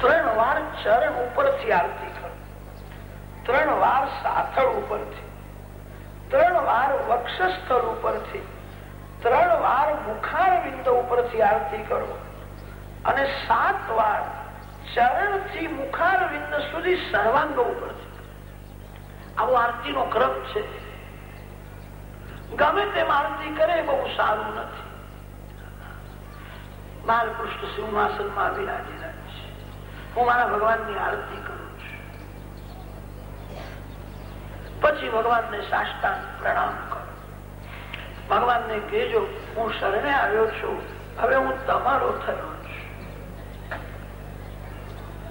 ત્રણ વાર ચરણ ઉપરથી આરતી કરો. ત્રણ વાર સાથળ ઉપરથી. ત્રણ વાર વક્ષસ્થળ ઉપરથી. ત્રણ વાર મુખાર બિંદુ ઉપરથી આરતી કરો. અને સાત વાર ચરણથી મુખાર બિંદ સુધી સર્વાંગ ઉપરથી. આવો આરતી નો ક્રમ છે. ગમે તેમ આરતી કરે બહુ સારું નથી. બાલકૃષ્ણ સિંહાસનમાં છે. હું મારા ભગવાનની આરતી કરું છું. પછી ભગવાનને સાષ્ટાંગ પ્રણામ કરો. ભગવાનને કહેજો, હું શરણે આવ્યો છું. હવે હું તમારો થયો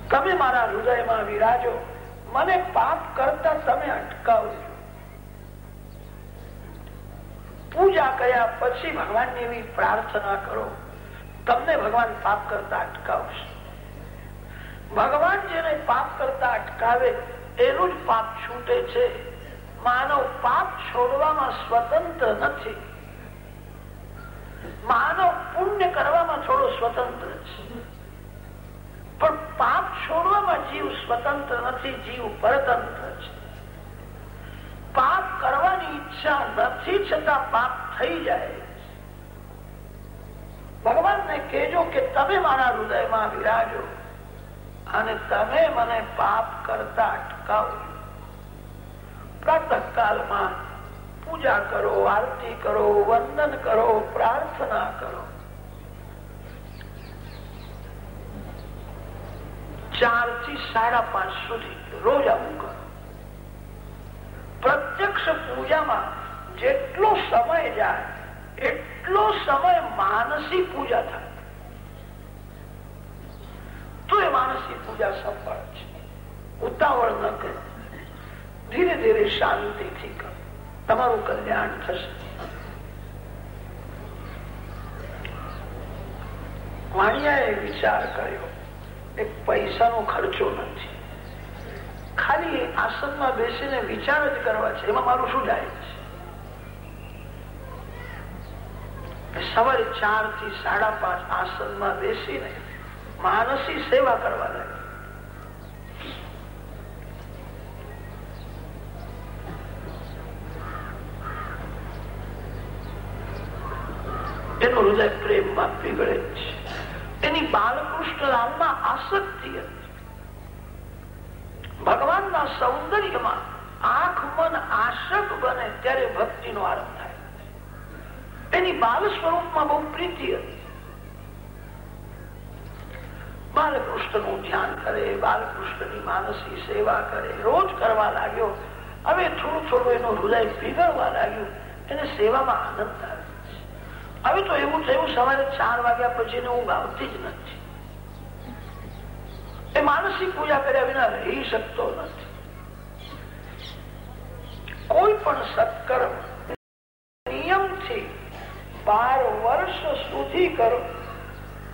તમે મારા હૃદયમાં વિરાજો. મને પાપ કરતા તમે અટકાવજો. પૂજા કર્યા પછી ભગવાનની એવી પ્રાર્થના કરો. તમને ભગવાન પાપ કરતા અટકાવશે. ભગવાન જેને પાપ કરતા અટકાવે, એનું જ પાપ છૂટે છે. માનવ પાપ છોડવામાં સ્વતંત્ર નથી. માનવ પુણ્ય કરવામાં થોડો સ્વતંત્ર છે. પણ પાપ છોડવામાં જીવ સ્વતંત્ર નથી, જીવ પરતંત્ર છે. પાપ કરવાની ઈચ્છા નથી, છતાં પાપ થઈ જાય ભગવાનને કહેજો કે તમે મારા હૃદયમાં વિરાજો અને તમે મને પાપ કરતા અટકાવો. પ્રાતઃ કાલમાં પૂજા કરો, આરતી કરો, વંદન કરો, પ્રાર્થના કરો. ચારથી સાડા પાંચ સુધી રોજ આવું કરો. પ્રત્યક્ષ પૂજામાં જેટલો સમય જાય, એટલો સમય માનસી પૂજા થાય. તો પૂજા સફળ છે. ઉતાવળ ન કરો. ધીરે ધીરે શાંતિથી કરો. તમારું કલ્યાણ થશે. વાણિયાએ વિચાર કર્યો એક પૈસાનો ખર્ચો નથી. ખાલી આસનમાં બેસીને વિચાર જ કરવા છે. એમાં મારું શું જાય છે? સવારે ચારથી સાડા પાંચ આસનમાં બેસીને માનસી સેવા કરવા લાગે એનું હૃદય પ્રેમમાં પીગળે છે. એની બાલકૃષ્ણ લાલમાં આસક્તિ હતી. ભગવાનના સૌંદર્યમાં આંખ, મન, આશક બને ત્યારે ભક્તિનો આરંભ થાય. એની બાલ સ્વરૂપમાં બહુ પ્રીતિ હતી. બાલકૃષ્ણનું ધ્યાન કરે, બાલકૃષ્ણની માનસી સેવા કરે, રોજ કરવા લાગ્યો. હવે થોડું થોડું એનું હૃદય પીગળવા લાગ્યું. એને સેવામાં આનંદ આવે હવે તો એવું થયું, સવારે ચાર વાગ્યા પછી ઊંઘ આવતી જ નથી. એ માનસિક પૂજા કર્યા વિના રહી શકતો નથી. કોઈ પણ સત્કર્મ નિયમથી બાર વર્ષ સુધી કરો.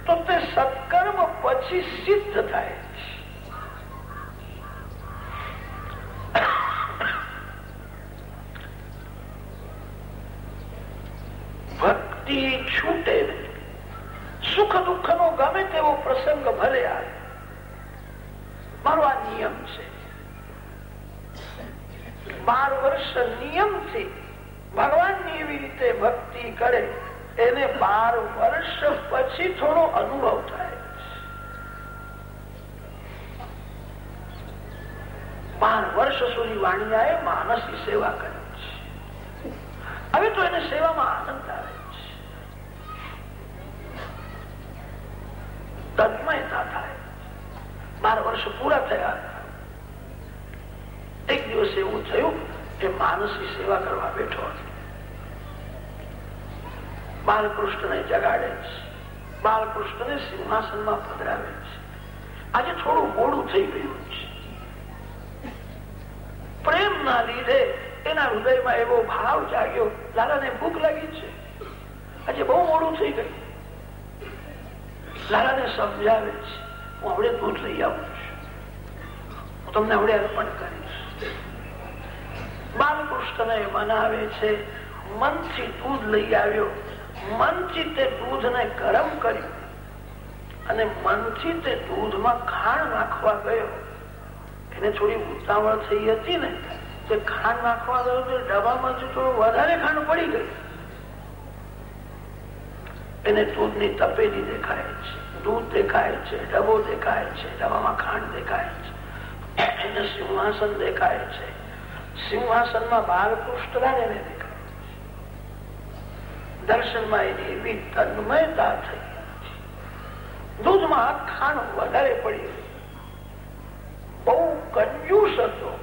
તો તે સત્કર્મ પછી સિદ્ધ થાય ભક્તિ છૂટે સુખ દુઃખ નો ગમે તેવો પ્રસંગ ભલે આવે. મારો આ નિયમ છે. બાર વર્ષ નિયમથી ભગવાનની એવી રીતે ભક્તિ કરે. એને બાર વર્ષ પછી થોડો અનુભવ થાય. બાર વર્ષ સુધી વાણિયાએ માનસની સેવા કરી હવે તો એને સેવામાં આનંદ આવે છે. તન્મયતા થાય. બાર વર્ષ પૂરા થયા. એક દિવસ એવું થયું કે માનસની સેવા કરવા બેઠો બાલકૃષ્ણને જગાડે છે. બાલકૃષ્ણને સિંહાસનમાં પધરાવે છે. આજે થોડું મોડું થઈ ગયું છે. પ્રેમ ના લીધે એના હૃદયમાં એવો ભાવ જાગ્યો. લાલાને ભૂખ લાગી છે. આજે બહુ મોડું થઈ ગયું. લાલાને સમજાવે છે, હું આપણે દૂધ લઈ આવું છું. હું તમને આપણે અર્પણ કરીશ. બાલકૃષ્ણને મનાવે છે, મનથી દૂધ લઈ આવ્યો મનથી તે દૂધને ગરમ કર્યું અને મનથી તે દૂધમાં ખાણ નાખવા ગયો. એને થોડી ઉતાવળ થઈ હતી ને, તે ખાંડ નાખવા ગયો તો ડબ્બામાંથી થોડું વધારે ખાંડ પડી ગઈ એને દૂધની તપેલી દેખાય છે, દૂધ દેખાય છે ડબો દેખાય છે ડબ્બામાં ખાંડ દેખાય છે, એને સિંહાસન દેખાય છે. સિંહાસનમાં બાળકૃષ્ણ દેખાય દર્શનમાં એની એવી તન્મયતા થઈ. દૂધમાં ખાણ વધારે પડી બહુ કંજૂસ હતો.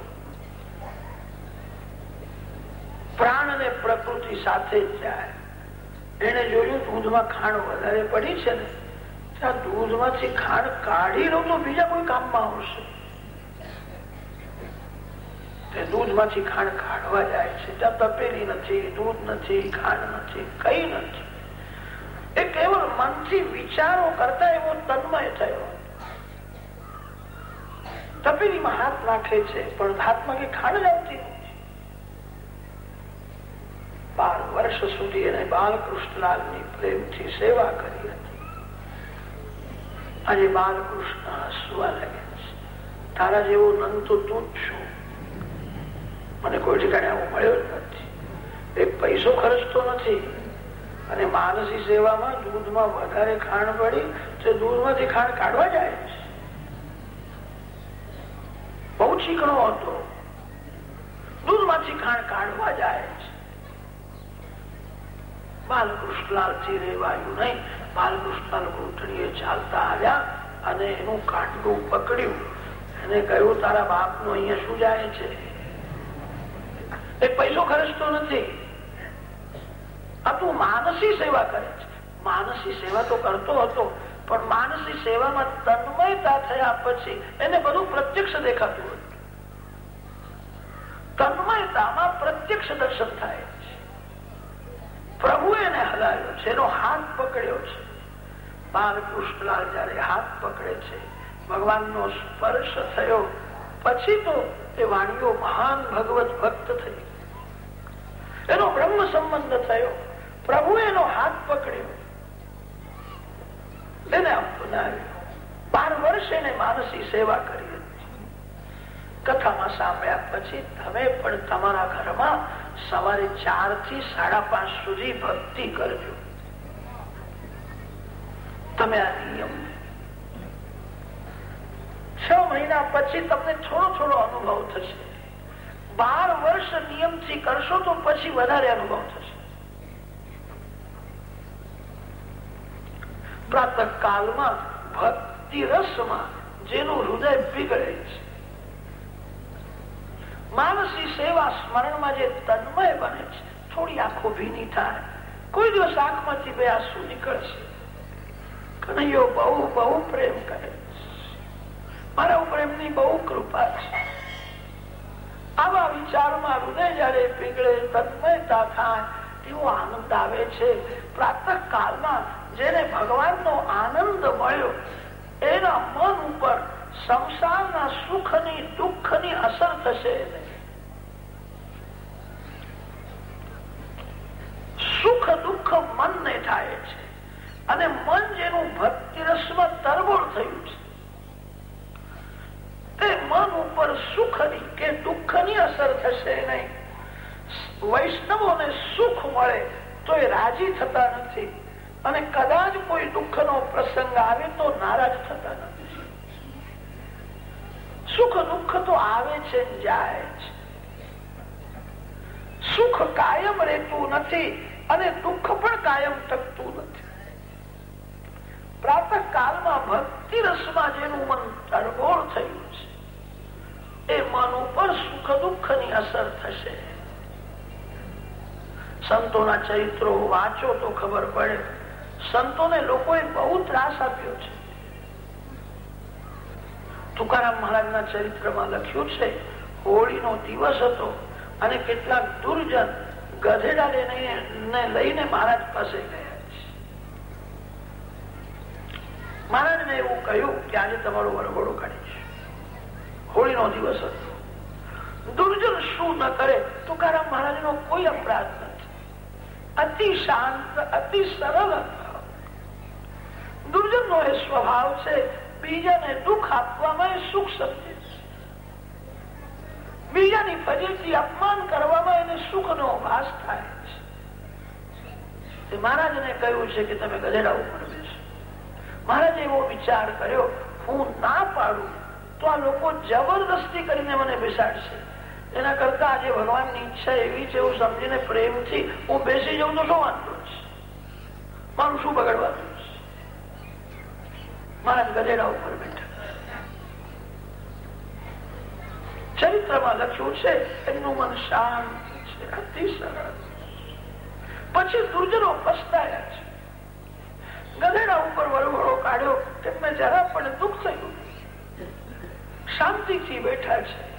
પ્રાણ ને પ્રકૃતિ સાથે જ જાય. એને જોયું દૂધમાં ખાણ વધારે પડી છે ને, ત્યાં દૂધમાંથી ખાણ કાઢી લો તો બીજા કોઈ કામમાં આવશે. તે દૂધમાંથી ખાંડ કાઢવા જાય છે. ત્યાં તપેલી નથી, દૂધ નથી, ખાંડ નથી, કઈ નથી. એ કેવળ મનથી વિચારો કરતા એવો તન્મય થયો. તપેલીમાં હાથ નાખે છે, પણ હાથમાં કઈ ખાંડ જ નથી. બાર વર્ષ સુધી એને બાલકૃષ્ણલાલની પ્રેમથી સેવા કરી હતી. આજે બાલકૃષ્ણ હસવા લાગે છે. તારા જેવો નંદ તો તું જ છું. મને કોઈ ઠેકાણે આવું મળ્યો જ નથી. એક પૈસો ખર્ચતો નથી. અને માનસી સેવામાં દૂધમાં વધારે ખાંડ પડી તો દૂધમાંથી ખાંડ કાઢવા જાય છે. બહુ ચીકણો હતો. દૂધમાંથી ખાંડ કાઢવા જાય છે. બાલકૃષ્ણલાલ રેવાયું નહીં. બાલકૃષ્ણલાલ ઘૂંટણીએ ચાલતા આવ્યા અને એનું કાંડું પકડ્યું. એને કહ્યું, તારા બાપનું અહીંયા શું જાય છે? એ પહેલો ખર્ચતો નથી. આ તું માનસી સેવા કરે છે. માનસી સેવા તો કરતો હતો, પણ માનસી સેવામાં તન્મયતા થયા પછી એને બધું પ્રત્યક્ષ દેખાતું હતું. તન્મયતામાં પ્રત્યક્ષ દર્શન થાય છે. પ્રભુ એને હલાવ્યો છે, એનો હાથ પકડ્યો છે. બાલકૃષ્ણલાલ જયારે હાથ પકડે છે, ભગવાનનો સ્પર્શ થયો, પછી તો એ વાણીઓ મહાન ભગવત ભક્ત થઈ. એનો બ્રહ્મ સંબંધ થયો. પ્રભુ એનો હાથ પકડ્યો. એને અપનાવ્યો બાર વર્ષ એને માનસી સેવા કરી કથામાં સાંભળ્યા પછી તમે પણ તમારા ઘરમાં સવારે ચારથી સાડા પાંચ સુધી ભક્તિ કરજો. તમે આ નિયમ છ મહિના પછી તમને થોડો થોડો અનુભવ થશે. બાર વર્ષ નિયમથી કરશો તો પછી વધારે અનુભવ થશે. પ્રાતઃ કાલમાં ભક્તિ રસમાં જેનું હૃદય પીગળે છે. માનસી સેવા સ્મરણમાં જે તન્મય બને છે, થોડી આંખો ભીની થાય. કોઈ દિવસ આંખમાંથી બે આંસુ નીકળશે. કનૈયો બહુ બહુ પ્રેમ કરે મારા ઉપર એમની બહુ કૃપા છે. આવા વિચારમાં હૃદય જયારે પીગળે, તન્મયતા થાય એવો આનંદ આવે છે. પ્રાતઃ કાળમાં જેને ભગવાનનો આનંદ મળ્યો, એના મન ઉપર સંસારના સુખની, દુઃખની અસર થશે સુખ, દુઃખ મનને થાય છે. અને મન જેનું ભક્તિ રસમાં તરબોળ થયું છે. મન ઉપર સુખની કે દુઃખની અસર થશે નહીં. વૈષ્ણવોને સુખ મળે તો એ રાજી થતા નથી. અને કદાચ કોઈ દુઃખ નો પ્રસંગ આવે તો નારાજ થતા નથી. સુખ દુઃખ તો આવે છે જાય છે. સુખ કાયમ રહેતું નથી અને દુઃખ પણ કાયમ ટકતું નથી. પ્રાતઃ કાળમાં ભક્તિ રસમાં જેનું મન તરબોળ થયું છે. એ મન ઉપર સુખ દુઃખની અસર થશે. સંતોના ચરિત્રો વાંચો તો ખબર પડે. સંતોને લોકોએ બહુ ત્રાસ આપ્યો છે. તુકારામ મહારાજના ચરિત્રમાં લખ્યું છે, હોળીનો દિવસ હતો અને કેટલાક દુર્જન ગધેડા લઈને મહારાજ પાસે ગયા મહારાજને એવું કહ્યું કે આજે તમારો વરઘોડો કાઢીશ હોળીનો દિવસ હતો. દુર્જન શું ન કરે, તુકારામ મહારાજ નો કોઈ અપરાધ નથી. અતિ શાંત, અતિ સરળ દુર્જન નો એ સ્વભાવ છે, બીજાને દુઃખ આપવામાં એ સુખ સમજે બીજાની ફજેથી અપમાન કરવામાં એને સુખ નો ભાસ થાય છે. મહારાજને કહ્યું છે કે તમે ગધેડા ઉપર બેસો. મહારાજે એવો વિચાર કર્યો, હું ના પાડું તો આ લોકો જબરદસ્તી કરીને મને બેસાડશે. એના કરતા આજે ભગવાનની ઈચ્છા એવી છે, હું સમજીને પ્રેમથી હું બેસી જાઉં તો શું વાંધો છે? મારું શું બગડવાનું મારા ગધેડા ઉપર બેઠા. ચરિત્રમાં લખ્યું છે, એમનું મન શાંત છે, અતિ સરળ. પછી દુર્જનો પસ્તાયા છે. ગધેડા ઉપર વળવળો કાઢ્યો, તેમને જરા પણ દુઃખ થયું. શાંતિથી બેઠા છે.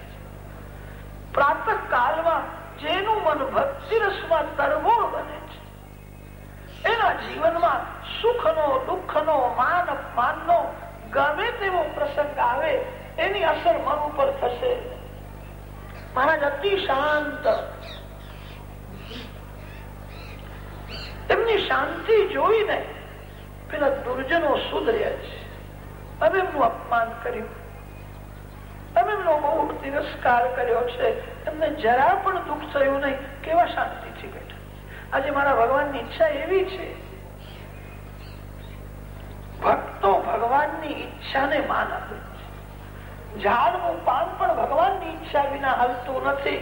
પ્રાતઃ કાલમાં જેનું મન ભક્તિ રસમાં તરબોળ બને છે. એના જીવનમાં સુખનો, દુઃખનો, માન અપમાનનો ગમે તેવો પ્રસંગ આવે, એની અસર મન ઉપર થશે. મહારાજ, અતિ શાંત. એમની શાંતિ જોઈને પેલા દુર્જનો સુધર્યા છે. હવે એમનું અપમાન કર્યું અમે એમનો બહુ તિરસ્કાર કર્યો છે. એમને જરા પણ દુઃખ થયું નહીં. કેવા શાંતિથી બેઠા આજે મારા ભગવાનની ઈચ્છા એવી છે. ભક્તો ભગવાનની ઈચ્છાને માન આપે ઝાડનું પાન પણ ભગવાનની ઈચ્છા વિના હાલતું નથી.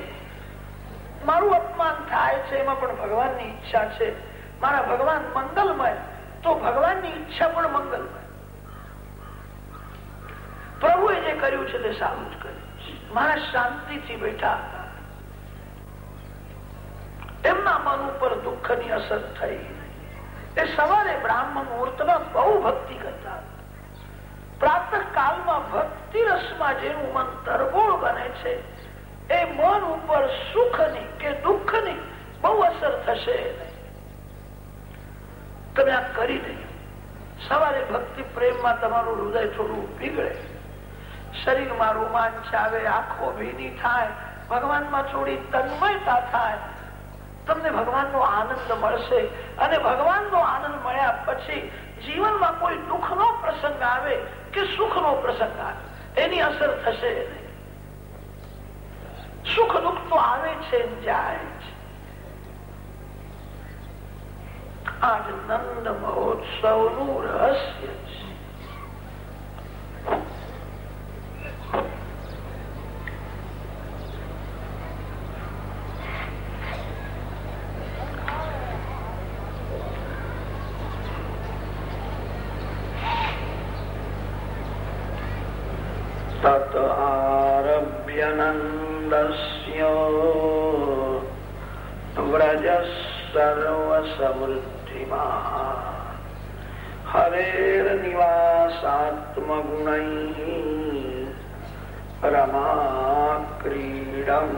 મારું અપમાન થાય છે, એમાં પણ ભગવાનની ઈચ્છા છે. મારા ભગવાન મંગલમય, તો ભગવાનની ઈચ્છા પણ મંગલમય. પ્રભુએ જે કર્યું છે તે સારું જ કર્યું મારા શાંતિથી બેઠા એમના મન ઉપર દુઃખની અસર થઈ. એ સવારે બ્રાહ્મણ મુહૂર્તમાં બહુ ભક્તિ કરતા પ્રાતઃ કાલમાં ભક્તિ રસમાં જેનું મન તરબોળ બને છે, એ મન ઉપર સુખની કે દુઃખની બહુ અસર થશે તમે આ કરી દઈ સવારે ભક્તિ પ્રેમમાં તમારું હૃદય થોડું પીગળે શરીરમાં રોમાંચ આવે, આંખો ભીની થાય, ભગવાનમાં થોડી તન્મયતા થાય. તમને ભગવાનનો આનંદ મળશે અને ભગવાનનો આનંદ મળ્યા પછી જીવનમાં કોઈ દુઃખનો પ્રસંગ આવે કે સુખનો પ્રસંગ આવે, એની અસર થશે સુખ દુઃખ તો આવે છે જાય છે. આજ નંદ મહોત્સવનું રહસ્ય છે. વ્રજ સર્વ સમૃદ્ધિમાં હરેર્નિવાસાત્મગુણૈ રમા ક્રીડમ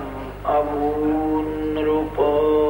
અભૂનૃપો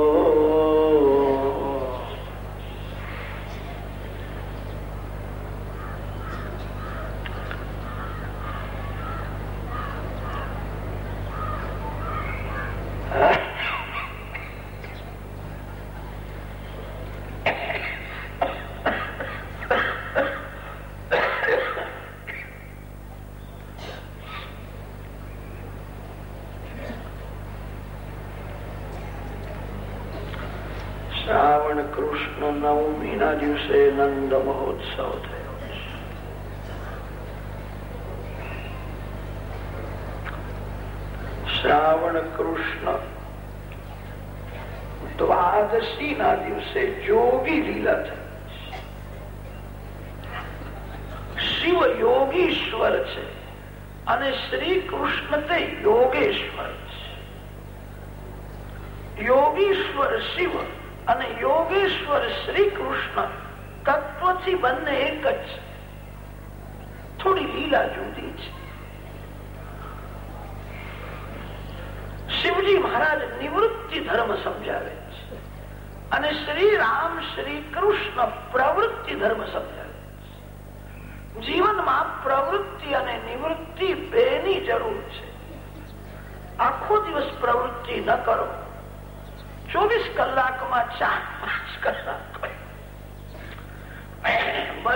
દિવસે નંદ મહોત્સવ થયો. શ્રાવણ કૃષ્ણ. દ્વાદશી ના દિવસે જોગી લીલા થઈ શિવ યોગીશ્વર છે અને શ્રી કૃષ્ણ તે યોગેશ્વર યોગીશ્વર શિવ અને યોગેશ્વર શ્રી કૃષ્ણ તત્વથી બંને એક જ છે. થોડી લીલા જુદી છે. શિવજી મહારાજ નિવૃત્તિ ધર્મ સમજાવે છે અને શ્રી રામ શ્રી કૃષ્ણ પ્રવૃત્તિ ધર્મ સમજાવે છે. જીવનમાં પ્રવૃત્તિ અને નિવૃત્તિ બેની જરૂર છે. આખો દિવસ પ્રવૃત્તિ ન કરો. ચોવીસ કલાકમાં ચાર પાંચ કલાક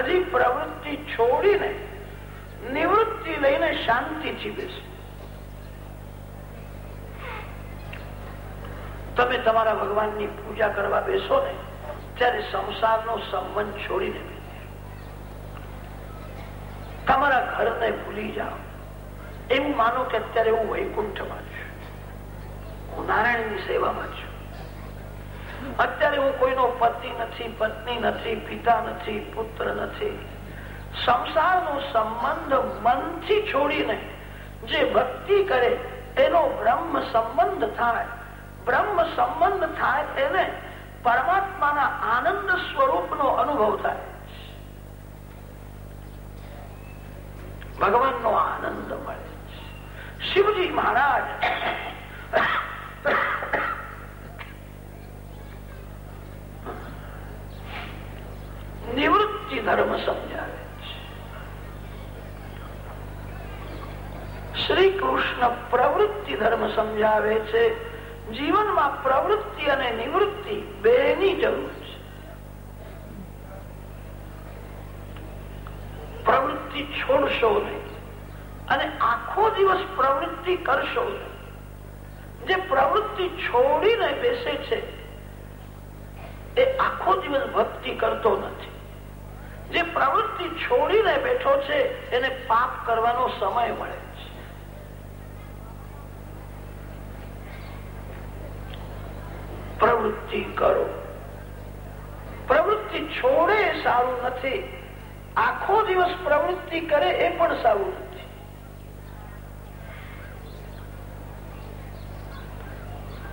બધી પ્રવૃત્તિ છોડીને, નિવૃત્તિ લઈને શાંતિથી બેસે. તમે તમારા ભગવાનની પૂજા કરવા બેસો ને, ત્યારે સંસારનો સંબંધ છોડીને તમારા ઘરને ભૂલી જાઓ. એવું માનો કે અત્યારે હું વૈકુંઠમાં છું. હું નારાયણની સેવામાં છું. અત્યારે હું કોઈનો પતિ નથી, પત્ની નથી, પિતા નથી, પુત્ર નથી. સંસારનો સંબંધ મનથી છોડીને જે ભક્તિ કરે, એનો બ્રહ્મ સંબંધ થાય. બ્રહ્મ સંબંધ થાય એને પરમાત્માના આનંદ સ્વરૂપનો અનુભવ થાય. ભગવાનનો આનંદ મળે. શિવજી મહારાજ નિવૃત્તિ ધર્મ સમજાવે શ્રી કૃષ્ણ પ્રવૃત્તિ ધર્મ સમજાવે છે. જીવનમાં પ્રવૃત્તિ અને નિવૃત્તિ બેની જરૂર છે. પ્રવૃત્તિ છોડશો નહીં અને આખો દિવસ પ્રવૃત્તિ કરશો નહીં. જે પ્રવૃત્તિ છોડીને બેસે છે, એ આખો દિવસ ભક્તિ કરતો નથી. જે પ્રવૃત્તિ છોડીને બેઠો છે, એને પાપ કરવાનો સમય મળે પ્રવૃત્તિ કરો. પ્રવૃત્તિ છોડે સારું નથી. આખો દિવસ પ્રવૃત્તિ કરે એ પણ સારું નથી.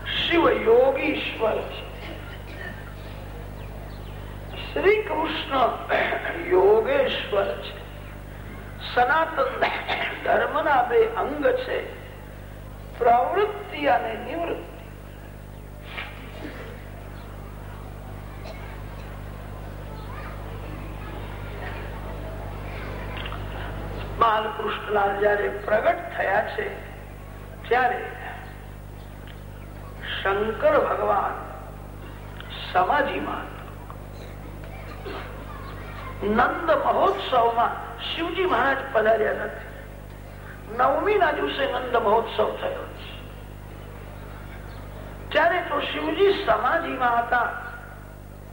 શિવ યોગીશ્વર છે. શ્રી કૃષ્ણ યોગેશ્વર છે. સનાતન ધર્મના બે અંગ છે. પ્રવૃત્તિ અને નિવૃત્તિ. બાલકૃષ્ણલાલ જયારે પ્રગટ થયા છે, ત્યારે શંકર ભગવાન સમાધિમાં નંદ મહોત્સવમાં શિવજી મહારાજ પધાર્યા નથી. નવમી ના દિવસે નંદ મહોત્સવ થયો છે. ત્યારે તો શિવજી સમાધિમાં હતા.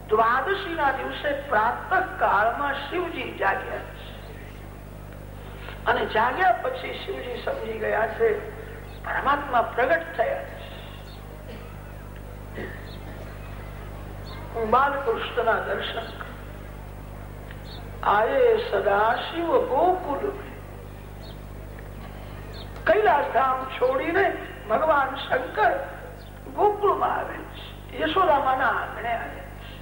દ્વાદશી ના દિવસે પ્રાતઃ કાળમાં શિવજી જાગ્યા છે. અને જાગ્યા પછી શિવજી સમજી ગયા છે, પરમાત્મા પ્રગટ થયા છે. બાલકૃષ્ણના દર્શન આયે સદાશિવ ગોકુલ કૈલાસ ધામ છોડીને ભગવાન શંકર ગોકુળમાં આવે છે યશોદામાના આંગણે આવે છે।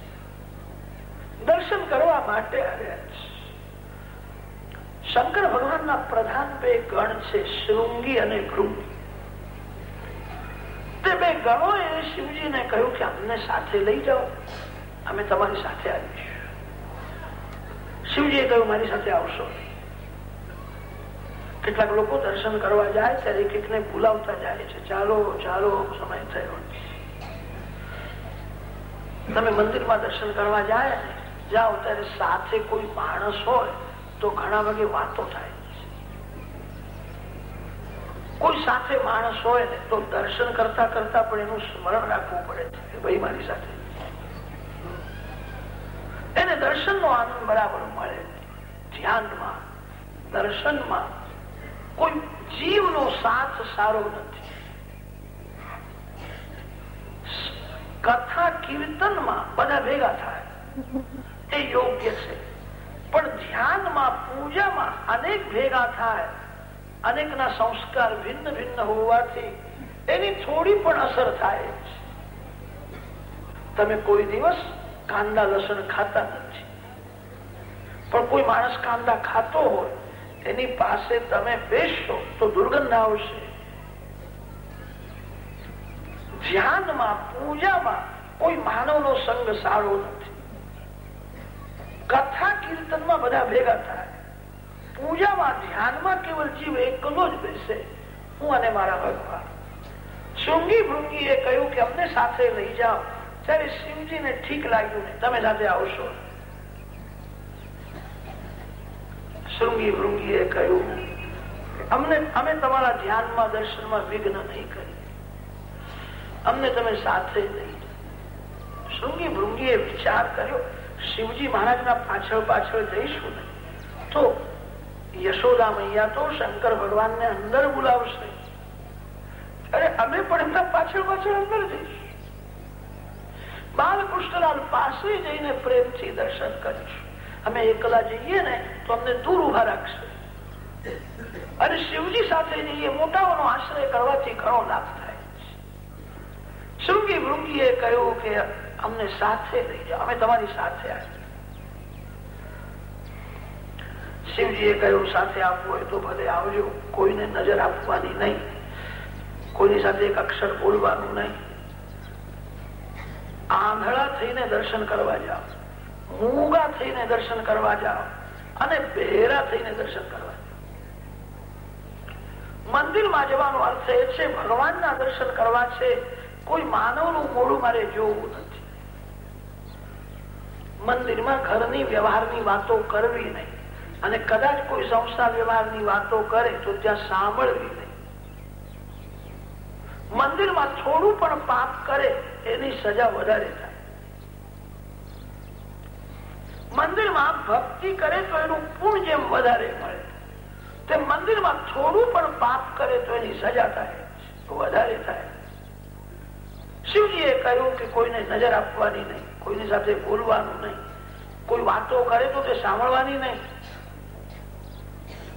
દર્શન કરવા માટે આવ્યા છે। શંકર ભગવાનના પ્રધાન બે ગણ છે, શૃંગી અને ભૃંગી તે બે ગણો એ શિવજીને કહ્યું કે અમને સાથે લઈ જાઓ, અમે તમારી સાથે આવીશું। શિવજીએ કહ્યું, મારી સાથે આવશો. કેટલાક લોકો દર્શન કરવા જાય ત્યારે એકને બોલાવતા જાય છે, ચાલો ચાલો, સમય થયો. તમે મંદિરમાં દર્શન કરવા જાય જાઓ, ત્યારે સાથે કોઈ માણસ હોય, તો ઘણા વાગે વાતો થાય. કોઈ સાથે માણસ હોય ને, તો દર્શન કરતા કરતા પણ એનું સ્મરણ રાખવું પડે છે ભાઈ, મારી સાથે એને દર્શન નો આનંદ બરાબર મળે. ધ્યાનમાં, દર્શનમાં કોઈ જીવનો સાથ સારો નથી. કથા કીર્તનમાં બધા ભેગા થાય. એ યોગ્ય છે. પણ ધ્યાનમાં, પૂજામાં અનેક ભેગા થાય. અનેકના સંસ્કાર ભિન્ન ભિન્ન હોવાથી એની થોડી પણ અસર થાય તમે કોઈ દિવસ કાંદા, લસણ ખાતા નથી. પણ કોઈ માણસ કાંદા ખાતો હોય એની પાસે તમે બેસશો તો દુર્ગંધ આવશે. ધ્યાનમાં, પૂજામાં કોઈ માનવનો સંગ સારો નથી. કથા કીર્તનમાં બધા ભેગા થાય. પૂજામાં, ધ્યાનમાં કેવલ જીવ એકલો જ બેસે. હું અને મારા ભગવાન. શૃંગી ભૃંગી એ કહ્યું કે અમને સાથે લઈ જાઓ. ત્યારે શિવજીને ઠીક લાગ્યું તમે સાથે આવશો. શૃંગી વૃંગીએ કહ્યું, અમને, અમે તમારા ધ્યાનમાં, દર્શનમાં વિઘ્ન નહીં કરી. અમને તમે સાથે નહીં. શૃંગી ભૃંગીએ વિચાર કર્યો, શિવજી મહારાજના પાછળ પાછળ જઈશું ને, તો યશોદા મૈયા તો શંકર ભગવાન ને અંદર બોલાવશે. અરે, અમે પણ એમના પાછળ પાછળ અંદર જઈશું. બાલકૃષ્ણલાલ પાસે જઈને પ્રેમથી દર્શન કરીશું. અમે એકલા જઈએ ને તો અમને દૂર ઊભા રાખશે. અને શિવજી સાથે જઈએ મોટાઓનો આશ્રય કરવાથી ઘણો લાભ થાય શૃંગી મૃંગીએ કહ્યું કે અમને સાથે લઈ જાઓ. અમે તમારી સાથે આવીએ. શિવજીએ કહ્યું, સાથે આપવું હોય તો ભલે આવજો. કોઈને નજર આપવાની નહીં. કોઈની સાથે એક અક્ષર બોલવાનું નહીં. આંધળા થઈને દર્શન કરવા જાઓ, મૂંગા થઈને દર્શન કરવા જાઓ અને બહેરા થઈને દર્શન કરવા મંદિરમાં જવાનો અર્થ એ છે, ભગવાનના દર્શન કરવા છે, કોઈ માનવનું મોડું મારે જોવું નથી. મંદિરમાં ઘરની વ્યવહારની વાતો કરવી નહીં અને કદાચ કોઈ સંસ્થા વ્યવહારની વાતો કરે તો ત્યાં સાંભળવી નહીં. મંદિરમાં થોડું પણ પાપ કરે એની સજા વધારે થાય. મંદિરમાં ભક્તિ કરે તો એનું પૂર્ણ જેમ વધારે મળે. તે મંદિરમાં થોડું પણ પાપ કરે તો એની સજા થાય વધારે થાય. શિવજીએ કહ્યું કે કોઈને નજર આપવાની નહીં, કોઈની સાથે બોલવાનું નહીં. કોઈ વાતો કરે તો તે સાંભળવાની નહીં.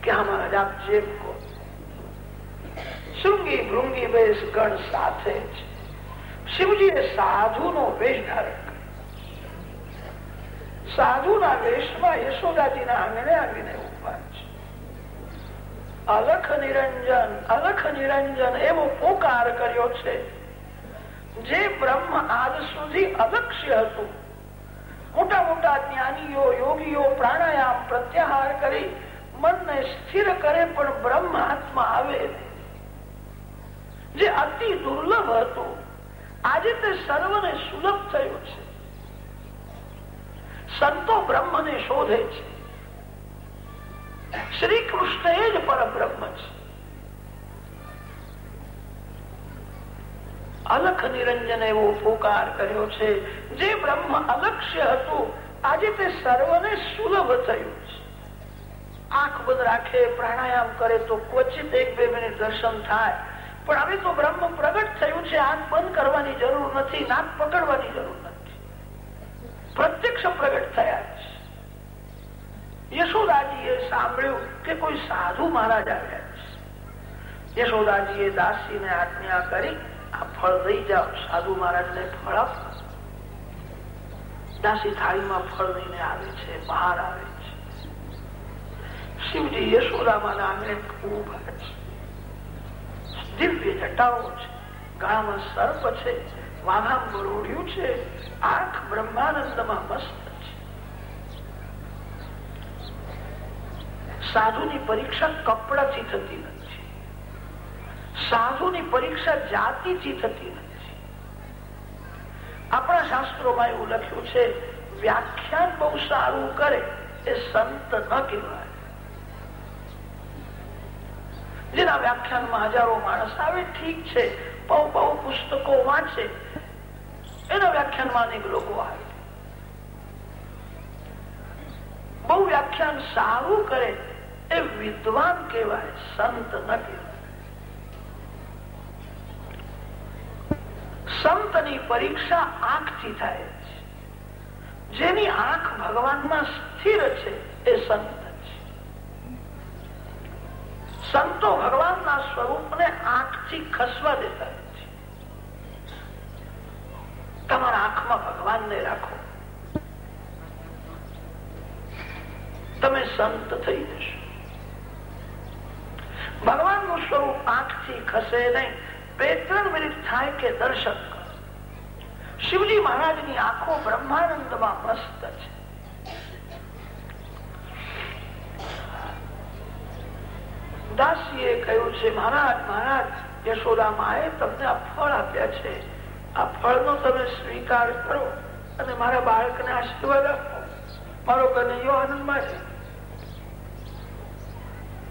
કે આ મહારાજ આપ જેમ કહો. શૃંગી ભૃંગી બેસ ગણ સાથે છે શિવજીએ સાધુ નો વેશ ધારણ સાધુના વેશમાં યશોદાજીના આંગણે આવીને અલખ નિરંજન અલખ નિરંજન એવો પોકાર કર્યો છે, જે બ્રહ્મ આજ સુધી અલક્ષ્ય હતું. મોટા મોટા જ્ઞાનીઓ, યોગીઓ પ્રાણાયામ પ્રત્યાહાર કરી મનને સ્થિર કરે પણ બ્રહ્મ હાથમાં આવે. જે અતિ દુર્લભ હતું. આજે તે સર્વને સુલભ થયું છે. સંતો બ્રહ્મને શોધે છે. શ્રી કૃષ્ણ એ જ પરબ્રહ્મ છે. અલખ નિરંજન એવો પોકાર કર્યો છે, જે બ્રહ્મ અલક્ષ્ય હતું, આજે તે સર્વને સુલભ થયું છે. આંખ બંધ રાખે, પ્રાણાયામ કરે તો ક્વચિત એક બે મિનિટ દર્શન થાય. પણ હવે તો બ્રહ્મ પ્રગટ થયું છે. આંખ બંધ કરવાની જરૂર નથી. નાક પકડવાની જરૂર નથી. પ્રત્યક્ષ પ્રગટ થયા છે. યશોદાજીએ સાંભળ્યું કે કોઈ સાધુ મહારાજ આવ્યા છે. યશોદાજીએ દાસીને આજ્ઞા કરી, આ ફળ લઈ જાઓ. સાધુ મહારાજ ને ફળ આપ. દાસી થાળીમાં ફળ લઈને આવે છે, બહાર આવે છે. શિવજી યશોદામાં આંગણે ઊભા છે. દિવ્ય જટાઓ છે. ગળામાં સર્પ છે. વાઘામ બરોડ્યું છે. આંખ બ્રહ્માનંદમાં મસ્ત સાધુની પરીક્ષા કપડાથી થતી નથી. સાધુની પરીક્ષા જાતિથી થતી નથી. આપણા શાસ્ત્રોમાં એવું લખ્યું છે, વ્યાખ્યાન બહુ સારું કરે એ સંત ન કહેવાય. જેના વ્યાખ્યાનમાં હજારો માણસ આવે, ઠીક છે, બહુ બહુ પુસ્તકો વાંચે. એના વ્યાખ્યાનમાં અનેક લોકો આવે. બહુ વ્યાખ્યાન સારું કરે એ વિદ્વાન કહેવાય, સંત ન કહેવાય સંતની પરીક્ષા આંખથી થાય છે જેની આંખ ભગવાનમાં સ્થિર છે એ સંત. સંતો ભગવાનના સ્વરૂપને આંખથી ખસવા દેતા નથી તમારા આંખમાં ભગવાનને રાખો. તમે સંત થઈ જશો. ભગવાનનું સ્વરૂપ આંખથી ખસે નહીં. બે ત્રણ મિનિટ થાય કે દર્શન કરો. શિવજી મહારાજની આંખો બ્રહ્માનંદમાં મસ્ત છે. દાસીએ કહ્યું છે, મહારાજ મહારાજ, યશોદા માએ તમને આ ફળ આપ્યા છે. આ ફળનો તમે સ્વીકાર કરો અને મારા બાળકને આશીર્વાદ આપો. મારો કનૈયો આનંદમાં છે.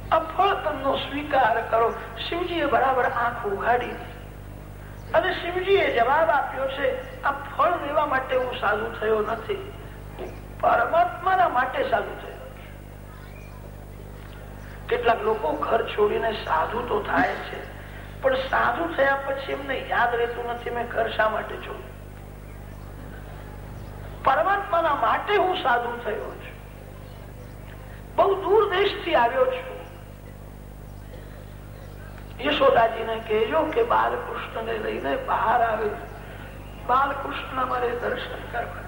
આ ફળ તમનો સ્વીકાર કરો. શિવજીએ બરાબર આંખ ઉઘાડી અને શિવજીએ જવાબ આપ્યો છે, આ ફળ લેવા માટે હું સાધુ થયો નથી. પરમાત્માના માટે સાધુ થયો કેટલાક લોકો ઘર છોડીને સાધુ તો થાય છે, પણ સાધુ થયા પછી એમને યાદ રહેતું નથી મેં ઘર શા માટે છોડ્યું? પરમાત્માના માટે હું સાધુ થયો છું. બહુ દૂર દેશથી આવ્યો છું. યશોદાજીને કહેજો કે બાલકૃષ્ણને લઈને બહાર આવે. બાલકૃષ્ણ મારે દર્શન કરવા.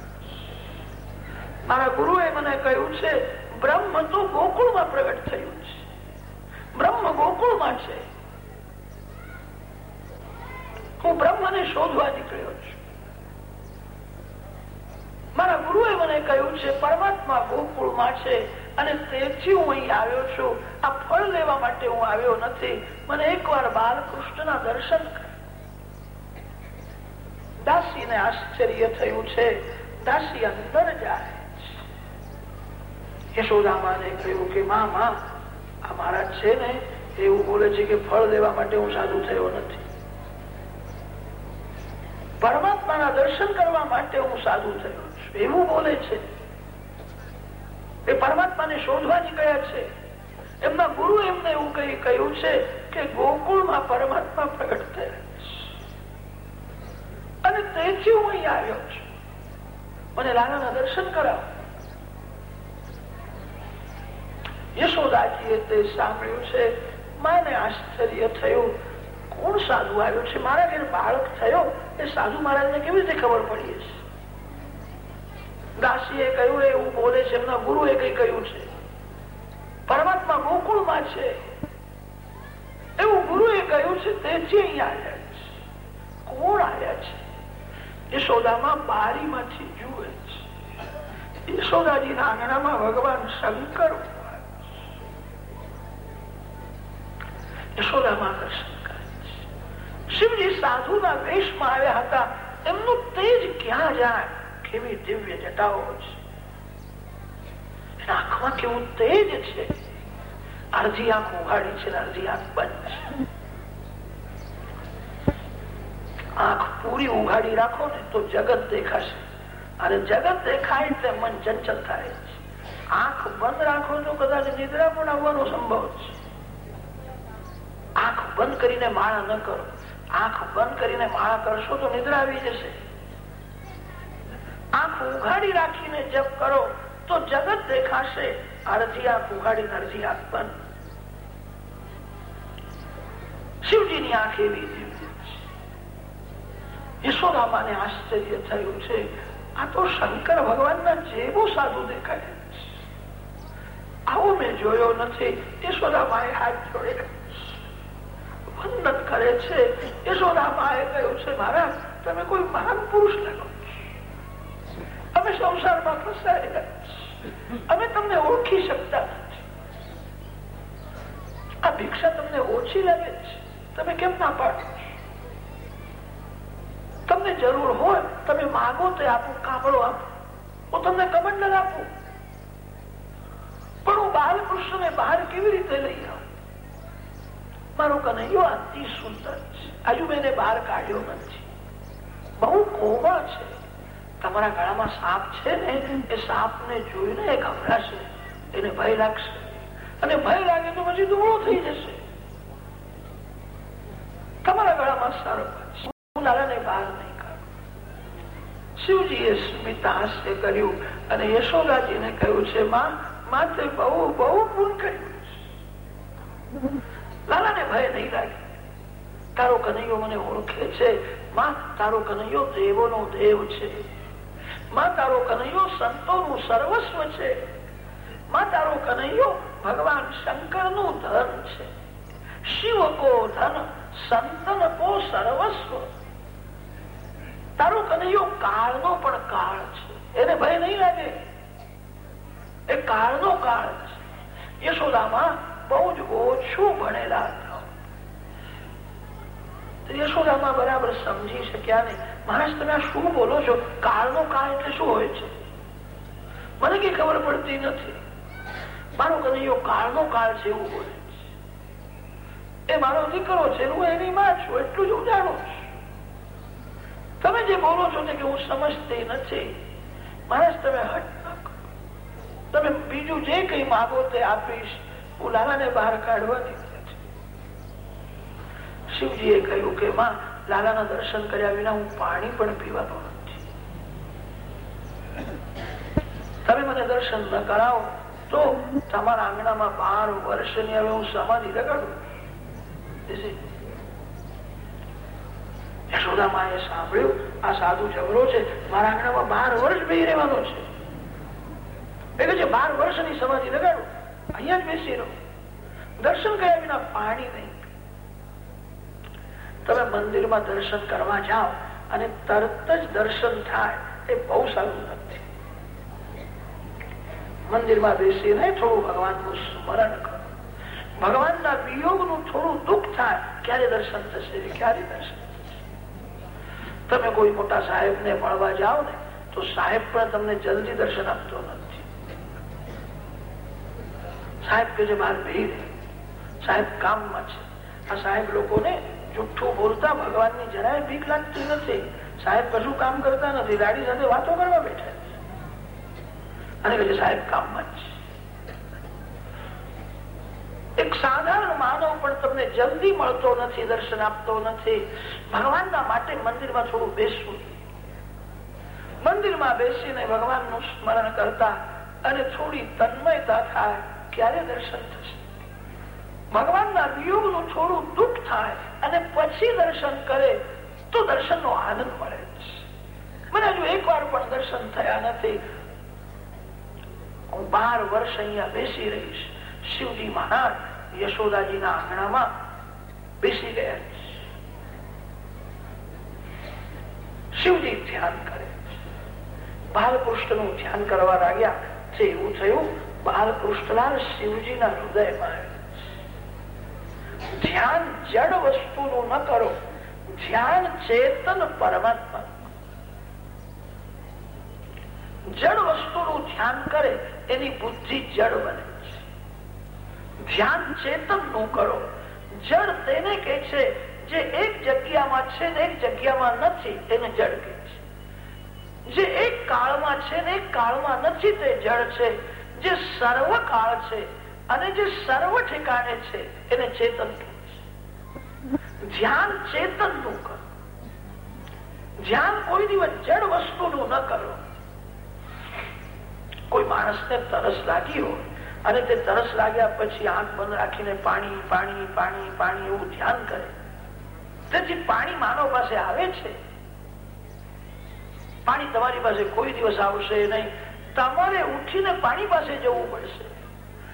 મારા ગુરુએ મને કહ્યું છે, બ્રહ્મ તો ગોકુળમાં પ્રગટ થયું છે. બ્રહ્મ ગોકુળમાં છે. હું બ્રહ્મને શોધવા નીકળ્યો છું. મારા ગુરુએ મને કહ્યું છે, પરમાત્મા ગોકુળમાં છે અને તેથી હું અહીં આવ્યો છું. આ ફળ લેવા માટે હું આવ્યો નથી. મને એકવાર બાલકૃષ્ણના દર્શન દાસીને આશ્ચર્ય થયું છે, દાસી અંદર જાય યશોદામાને કહ્યું કે મા મા આ મહારાજ છે ને, એવું બોલે છે કે ફળ લેવા માટે હું સાધુ થયો નથી. પરમાત્માના દર્શન કરવા માટે હું સાધુ થયો છું. એવું બોલે છે. એ પરમાત્માને શોધવા નીકળ્યા છે. એમના ગુરુ એમને એવું કહી કહ્યું છે કે ગોકુળમાં પરમાત્મા પ્રગટ થયા અને તેથી હું અહીં આવ્યો છું. મને લાલાના દર્શન કરાવો. યશોદાજીએ તે સાંભળ્યું છે. માને આશ્ચર્ય થયું. કોણ સાધુ આવ્યો છે? મારા ઘેર બાળક થયો. એ સાધુ મહારાજને કેવી રીતે ખબર પડી હશે? દાસીએ કહ્યું એવું બોલે છે, એમના ગુરુએ કઈ કહ્યું છે. પરમાત્મા ગોકુળમાં છે. એવું ગુરુએ કહ્યું છે, તે જે અહીંયા આવ્યા છે. કોણ આવ્યા છે? યશોદામાં બારીમાંથી જુએ છે. યશોદાજીના આંગણામાં ભગવાન શંકર યશોદામાં દર્શન શિવજી સાધુના વેશમાં આવ્યા હતા. એમનું તેજ ક્યાં જાય? કેવી દિવ્ય જટાઓ છે. આંખમાં કેવું તેજ છે. અડધી આંખ ઉઘાડી છે અડધી આંખ બંધ છે. આંખ પૂરી ઉઘાડી રાખો ને તો જગત દેખાશે. અને જગત દેખાય એટલે મન ચંચલ થાય છે. આંખ બંધ રાખો તો કદાચ નિદ્રા પણ આવવાનો સંભવ છે. આંખ બંધ કરીને માળા ન કરો. આંખ બંધ કરીને માળા કરશો તો નિદ્રા આવી જશે. આંખ ઉઘાડી રાખીને જપ કરો તો જગત દેખાશે. અડધી આંખ ઉઘાડી અડધી આંખ બંધ. શિવજીની આંખ એવી યશોદામાને આશ્ચર્ય થયું છે. આ તો શંકર ભગવાનના જેવો સાધુ દેખાય આવો મેં જોયો નથી. યશોદામાએ હાથ જોડે વંદન કરે છે. યશોદામાએ કહ્યું છે મહારાજ. તમે કોઈ મહાન પુરુષ લાગો અમે સંસારમાં ફસાયેલા અમે તમને ઓળખી શકતા આ ભિક્ષા તમને ઓછી લાગે છે. તમે કેમ ના પાડો? તમને જરૂર હોય, તમે માગો તો આપું કાપડો આપો. હું તમને કમંડલ આપું. પણ હું બાલકૃષ્ણને બહાર કેવી રીતે લઈ આવું? મારો કનૈયો અતિ સુંદર છે. હજુ મેં બહાર કાઢ્યો નથી. બહુ કોમળ છે. તમારા ગળામાં સાપ છે ને, એ સાપ ને જોઈને એ ગભરાશે. એને ભય લાગશે. અને ભય લાગે તો પછી દુબળો થઈ જશે. તમારા ગળામાં સર્પ હું બહાર નહીં કાઢું. શિવજીએ સ્મિતા હાસ્ય કર્યું અને યશોદાજીને કહ્યું છે, માં માતે બહુ બહુ પૂન કર્યું લાલાને ભય નહીં લાગે. તારો કનૈયો મને ઓળખે છે. માં, તારો કનૈયો દેવોનો દેવ છે. માં, તારો કનૈયો સંતોનું સર્વસ્વ છે. માં, તારો કનૈયો ભગવાન શંકરનું ધન છે. શિવ કો ધન સંતન કો સર્વસ્વ. તારો કનૈયો કાળ નો પણ કાળ છે. એને ભય નહીં લાગે? એ કાળ નો કાળ છે. યશોદામાં બહુ જ ઓછું ભણેલા યશોદામાં બરાબર સમજી શક્યા નહીં. મહારાજ, તમે શું બોલો છો? કાળનો કાળ એટલે શું હોય છે? મને કઈ ખબર પડતી નથી. મારો કનૈયો કાળનો કાળ છે એવું બોલે એ મારો દીકરો છે, હું એની માં છું, એટલું જ હું જાણું છું. તમે જે બોલો છો કે હું સમજતી નથી. મહારાજ, તમે હટ તમે બીજું જે કઈ માગો તે આપીશ. લાલાને બહાર કાઢવાની શિવજીએ કહ્યું કે, માં, લાલાના દર્શન કર્યા વિના હું પાણી પણ પીવાનો નથી. તમે મને દર્શન ન કરાવો, તો તમારા આંગણામાં બાર વર્ષની હવે હું સમાધિ લગાડું. એ સાંભળ્યું, આ સાધુ ઝઘડો છે, મારા આંગણામાં બાર વર્ષ બે રહેવાનો છે. બાર વર્ષની સમાધિ લગાડું. અહીંયા જ બેસી રહો. દર્શન કર્યા વિના પાણી નહીં. તમે મંદિરમાં દર્શન કરવા જાઓ અને તરત જ દર્શન થાય, એ બહુ સારું નથી મંદિરમાં બેસીને થોડું ભગવાનનું સ્મરણ કરો. ભગવાનના વિયોગનું થોડું દુઃખ થાય, ક્યારે દર્શન થશે ક્યારે દર્શન તમે કોઈ મોટા સાહેબ ને મળવા જાઓ ને, તો સાહેબ પણ તમને જલ્દી દર્શન આપતો નથી. સાહેબ કે જે મારે રહે સાહેબ કામમાં છે. આ સાહેબ લોકોને જુઠ્ઠું બોલતા ભગવાનની જરાય ભીખ લાગતી નથી. સાહેબ કશું કામ કરતા નથી, ગાડી સાથે વાતો કરવા બેઠા અને કહે સાહેબ કામમાં છે. એક સાધારણ માનવ પણ તમને જલ્દી મળતો નથી, દર્શન આપતો નથી. ભગવાનના માટે મંદિરમાં થોડું બેસવું. મંદિરમાં બેસીને ભગવાનનું સ્મરણ કરતા અને થોડી તન્મયતા થાય. ક્યારે દર્શન થશે? ભગવાનના વિયોગનું થોડું દુઃખ થાય અને પછી દર્શન કરે, તો દર્શન નો આનંદ મળે મને હજુ એક વાર પણ દર્શન થયા નથી. હું બાર વર્ષ અહીંયા બેસી રહીશ. શિવજી મહારાજ યશોદાજીના આંગણામાં બેસી ગયા શિવજી ધ્યાન કરે બાલકૃષ્ણનું ધ્યાન કરવા લાગ્યા છે એવું થયું બાલકૃષ્ણલાલ શિવજીના હૃદયમાં ધ્યાન જડ વસ્તુનું ન કરો. ધ્યાન ચેતન પરમાત્મા. જડ વસ્તુનું ધ્યાન કરે, એની બુદ્ધિ જડ બને છે. ધ્યાન ચેતનનું કરો. જડ તેને કે છે જે એક જગ્યામાં છે ને એક જગ્યામાં નથી, તેને જડ કે છે. જે એક કાળમાં છે ને એક કાળમાં નથી, તે જડ છે. જે સર્વ કાળ છે અને જે સર્વ ઠેકાણે છે, એને ચેતન ધ્યાન ચેતનનું કરો. ધ્યાન કોઈ દિવસ જડ વસ્તુનું ન કરો. કોઈ માણસને તરસ લાગી હોય અને તે તરસ લાગ્યા પછી આંખ બંધ રાખીને પાણી પાણી પાણી પાણી એવું ધ્યાન કરે. તેથી પાણી માનવ પાસે આવે છે. પાણી તમારી પાસે કોઈ દિવસ આવશે નહીં. તમારે ઉઠીને પાણી પાસે જવું પડશે.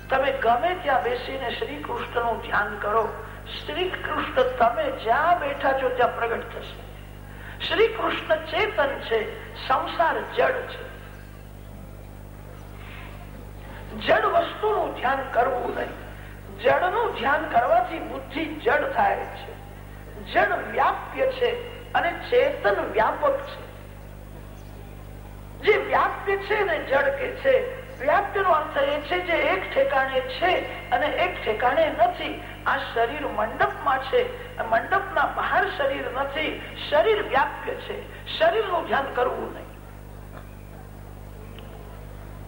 તમે ગમે ત્યાં બેસીને શ્રી કૃષ્ણનું ધ્યાન કરો શ્રી કૃષ્ણ તમે જ્યાં બેઠા છો ત્યાં પ્રગટ થશે. શ્રી કૃષ્ણ ચેતન છે, સંસાર જડ છે. જડ વસ્તુનું ધ્યાન કરવું નહીં. જડનું ધ્યાન કરવાથી બુદ્ધિ જડ થાય છે. જડ વ્યાપ્ય છે અને ચેતન વ્યાપક છે. જે વ્યાપ્ત છે ને કે છે. વ્યાપ્ત નો અર્થ એ છે જે એક ઠેકાણે છે અને એક ઠેકાણે નથી. આ શરીર મંડપમાં છે. મંડપના બહાર શરીર નથી. શરીર વ્યાપ્ય છે. શરીરનું ધ્યાન કરવું નહીં.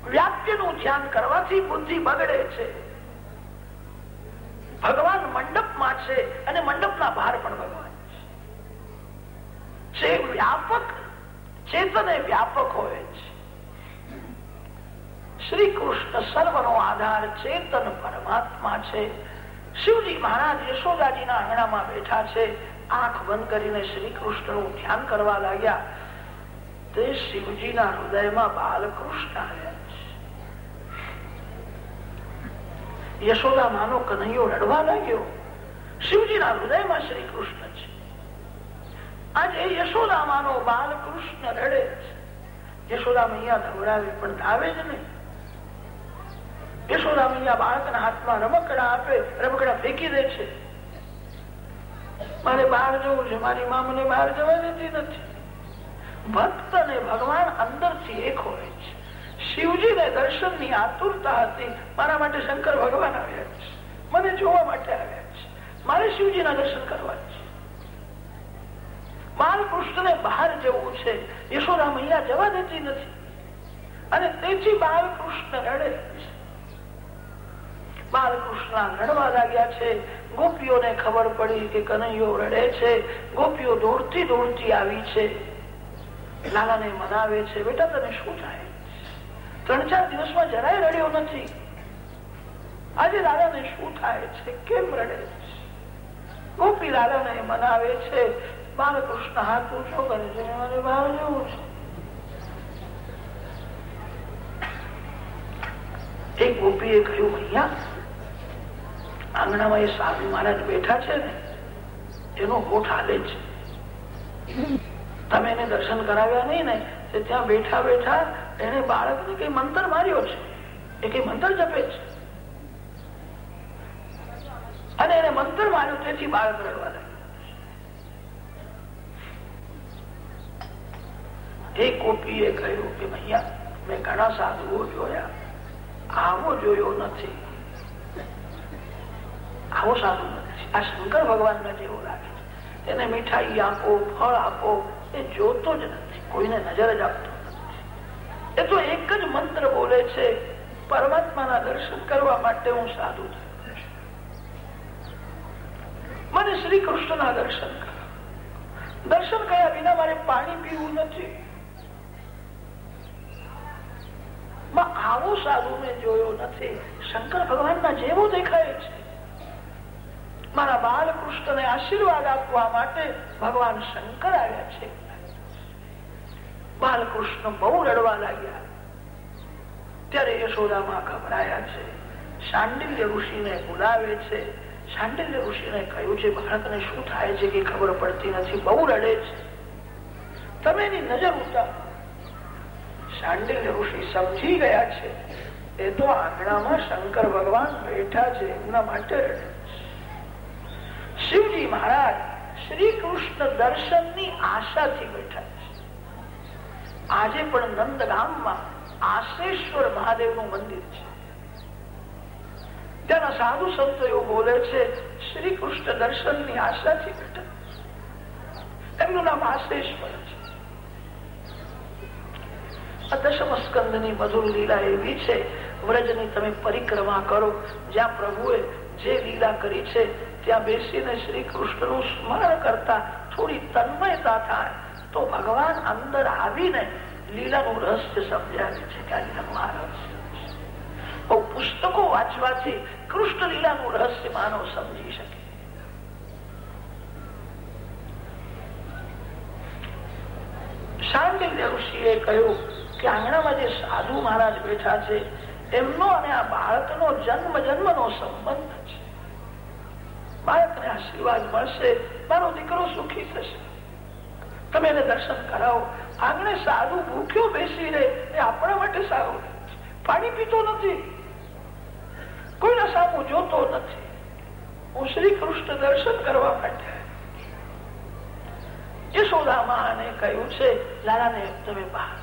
વ્યાપ્યનું ધ્યાન કરવાથી બુદ્ધિ બગડે છે. ભગવાન મંડપમાં છે અને મંડપના બહાર પણ ભગવાન છે. વ્યાપક ચેતન એ વ્યાપક હોય છે. શ્રી કૃષ્ણ સર્વનો આધાર ચેતન પરમાત્મા છે. શિવજી મહારાજ યશોદાજીના આંગણામાં બેઠા છે. આંખ બંધ કરીને શ્રી કૃષ્ણનું ધ્યાન કરવા લાગ્યા. તે શિવજીના હૃદયમાં બાલકૃષ્ણ આવ્યા યશોદા માનો કનૈયો રડવા લાગ્યો. શિવજીના હૃદયમાં શ્રી કૃષ્ણ છે. આજે યશોદા નો બાલકૃષ્ણ રડે છે. યશોદા મૈયા ખવડાવે, પણ ધાવે જ નહીં. યશોદા મૈયા બાળકના હાથમાં રમકડા આપે, રમકડા ફેંકી દે છે. મારે બહાર જવું છે, મારી મા મને બહાર જવા દેતી નથી. ભક્ત અને ભગવાન અંદરથી એક હોય છે. શિવજી ને દર્શનની આતુરતા હતી, મારા માટે શંકર ભગવાન આવ્યા છે. મને જોવા માટે આવ્યા છે. મારે શિવજીના દર્શન કરવા છે. બાલકૃષ્ણને બહાર જવું છે. યશોરા મૈયા જવા દેતી નથી. અને તેથી બાલકૃષ્ણ રડે બાલકૃષ્ણ રડવા લાગ્યા છે. ગોપીઓને ખબર પડી કે કનૈયો રડે છે. ગોપીઓ દોડતી દોડતી આવી છે. લાલાને મનાવે છે, બેટા, તને શું થાય? ત્રણ ચાર દિવસમાં જરાય રડ્યો નથી. આજે લાલાને શું થાય છે? કેમ રડે છે? ગોપી લાલાને મનાવે છે બાલકૃષ્ણ હાથ ઊંચો કરે છે. મારે બહાર જવું છે. એક ગોપીએ કહ્યું અહીંયા આંગણામાં એ સાધુ મહારાજ બેઠા છે ને, એનો હોઠ હાલે છે. તમે એને દર્શન કરાવ્યા નહીં ને ત્યાં બેઠા બેઠા એને બાળકને કઈ મંત્ર માર્યો છે. એ કઈ મંત્ર જપે છે. અને એને મંત્ર માર્યો, તેથી બાળક રડવા એક ગોપીએ કહ્યું કે ભૈયા, મેં ઘણા સાધુઓ જોયા. આવો જોયો નથી. આવો સાધુ નથી. આ શંકર ભગવાન જેવો લાગે એને મીઠાઈ આપો, ફળ આપો, એ જોતો જ નથી. કોઈને નજર જ આપતો એ તો એક જ મંત્ર બોલે છે, પરમાત્માના દર્શન કરવા માટે હું સાધુ મને શ્રી કૃષ્ણના દર્શન કરો. દર્શન કર્યા વિના મારે પાણી પીવું નથી. આવો સાધુ મેં જોયો નથી. શંકર ભગવાનના જેવો દેખાય છે. મારા બાલકૃષ્ણને આશીર્વાદ આપવા માટે ભગવાન શંકર આવ્યા છે. બાલકૃષ્ણ બહુ રડવા લાગ્યા. ત્યારે યશોદામાં ગભરાયા છે. શાંડિલ્ય ઋષિને બોલાવે છે. શાંડિલ્ય ઋષિને કહ્યું છે, બાળકને શું થાય છે કે ખબર પડતી નથી. બહુ રડે છે. તમે એની નજર ઉતાર. શાંડિલ્ય ઋષિ સમજી ગયા છે. એ તો આંગણામાં શંકર ભગવાન બેઠા છે, એમના માટે શિવજી મહારાજ શ્રી કૃષ્ણ દર્શનની આશાથી બેઠા છે. આજે પણ નંદગામમાં આશેશ્વર મહાદેવનું મંદિર છે. ત્યાંના સાધુ સંતો એવું બોલે છે શ્રી કૃષ્ણ દર્શનની આશાથી બેઠા. એમનું નામ આશેશ્વર છે. દશમ સ્કંદની મધુર લીલા એવી છે, વ્રજની તમે પરિક્રમા કરો. જ્યાં પ્રભુએ જે લીલા કરી છે, ત્યાં બેસીને શ્રી કૃષ્ણનું સ્મરણ કરતા થોડી તન્મયતા થાય. તો ભગવાન અંદર આવીને લીલાનું રહસ્ય સમજાવે છે આ આ પુસ્તકો વાંચવાથી કૃષ્ણ લીલાનું રહસ્ય માનવ સમજી શકે. શાંતિ ઋષિએ કહ્યું કે આંગણામાં જે સાધુ મહારાજ બેઠા છે, એમનો અને આ બાળકનો જન્મ, જન્મનો સંબંધ છે. બાળકને આશીર્વાદ મળશે, મારો દીકરો સુખી થશે. તમે એને દર્શન કરાવો. આંગણે સાધુ ભૂખ્યો બેસી રહે, એ આપણા માટે સારું પાણી પીતો નથી. કોઈના સામું જોતો નથી. હું શ્રી કૃષ્ણ દર્શન કરવા માટે યશોદામાને કહ્યું છે, લાલાને, તમે બહાર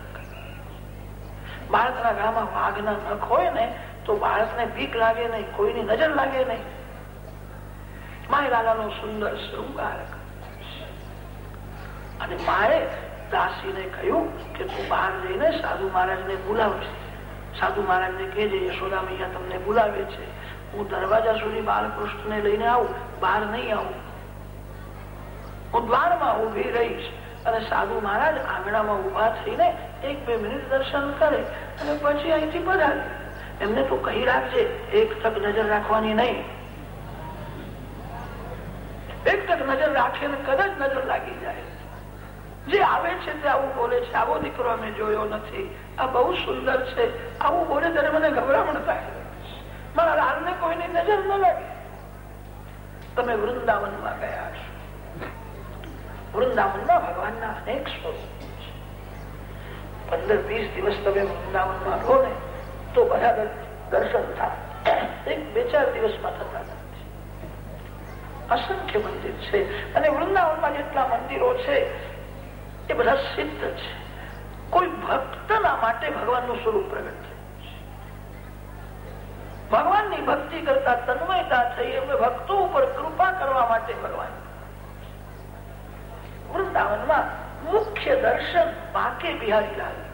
બાળકના ગળામાં વાઘના નખ હોય ને, તો બાળકને બીક લાગે નહીં, કોઈની નજર લાગે નહીં. માય લાલાનો સુંદર શૃંગાર અને માએ દાસીને કહ્યું કે તું બહાર જઈને સાધુ મહારાજને બોલાવશે સાધુ મહારાજને કહેજે, યશોદા મૈયા તમને બોલાવે છે. હું દરવાજા સુધી બાલકૃષ્ણને લઈને આવું, બહાર નહીં આવું. હું દ્વારમાં ઊભી રહીશ. અને સાધુ મહારાજ આંગણામાં ઊભા થઈને એક બે મિનિટ દર્શન કરે. અને પછી અહીંથી પધારે. એમને તો કહી રાખજે, એક તક નજર રાખવાની નહીં. એક તક નજર રાખે કદાચ નજર લાગી જાય. જે આવે છે તે આવું બોલે છે, આવો દીકરો અમે જોયો નથી. આ બહુ સુંદર છે. આવું બોલે ત્યારે મને ગભરામણ થાય. મારા લાલને કોઈની નજર ન લાગે. તમે વૃંદાવનમાં ગયા છો. વૃંદાવનમાં ભગવાનના અનેક સ્વરૂપ પંદર વીસ દિવસ તમે વૃંદાવનમાં રહો ને, તો બરાબર દર્શન થાય. એક બે ચાર દિવસમાં થતા અસંખ્ય મંદિર છે અને વૃંદાવનમાં જેટલા મંદિરો છે, એ બધા સિદ્ધ છે. કોઈ ભક્તના માટે ભગવાનનું સ્વરૂપ પ્રગટ ભગવાનની ભક્તિ કરતા તન્મયતા થઈ, એમને ભક્તો ઉપર કૃપા કરવા માટે ભગવાન. વૃંદાવનમાં મુખ્ય દર્શન બાકે બિહારી લાલ.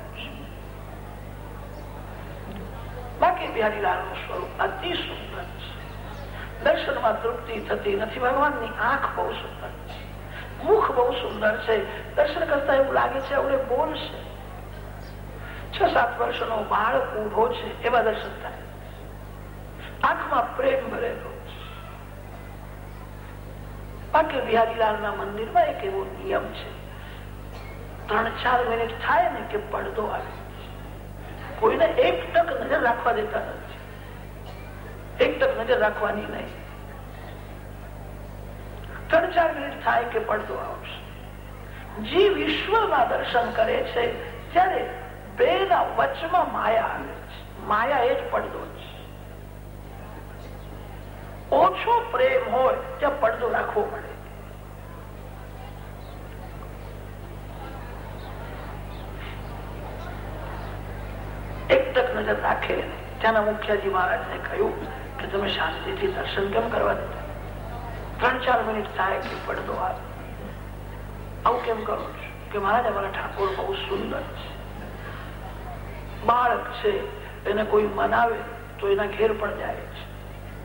બાકે બિહારી લાલનું સ્વરૂપ અતિ સુંદર છે. દર્શનમાં તૃપ્તિ થતી નથી, ભગવાનની આંખ બહુ સુંદર છે. મુખ બહુ સુંદર છે. દર્શન કરતા એવું લાગે છે આવડે બોલશે છ. સાત વર્ષનો બાળક ઊભો છે, એવા દર્શન થાય. આંખમાં પ્રેમ ભરેલો બાકી બિહારીલાલ ના મંદિરમાં એક એવો નિયમ છે. ત્રણ ચાર મિનિટ થાય ને કે પડદો આવે. કોઈને એક ટક નજર રાખવા દેતા નથી. એક ટક નજર રાખવાની નહીં. ત્રણ ચાર મિનિટ થાય કે પડદો આવશે. જે વિશ્વમાં દર્શન કરે છે, ત્યારે બે ના વચમાં માયા આવે છે. માયા એ જ પડદો છે. ઓછો પ્રેમ હોય, ત્યાં પડદો રાખવો પડે. નજર રાખે ત્યાંના મુખ્યજી મહારાજને કહ્યું કે તમે શાંતિથી દર્શન કેમ કરવા દેતા ત્રણ ચાર મિનિટ થાય કે પડદો આવે કેમ કરો કે મહારાજ અમારા ઠાકોર બહુ સુંદર છે. બાળક છે, એને કોઈ મનાવે તો એના ઘેર પણ જાય છે.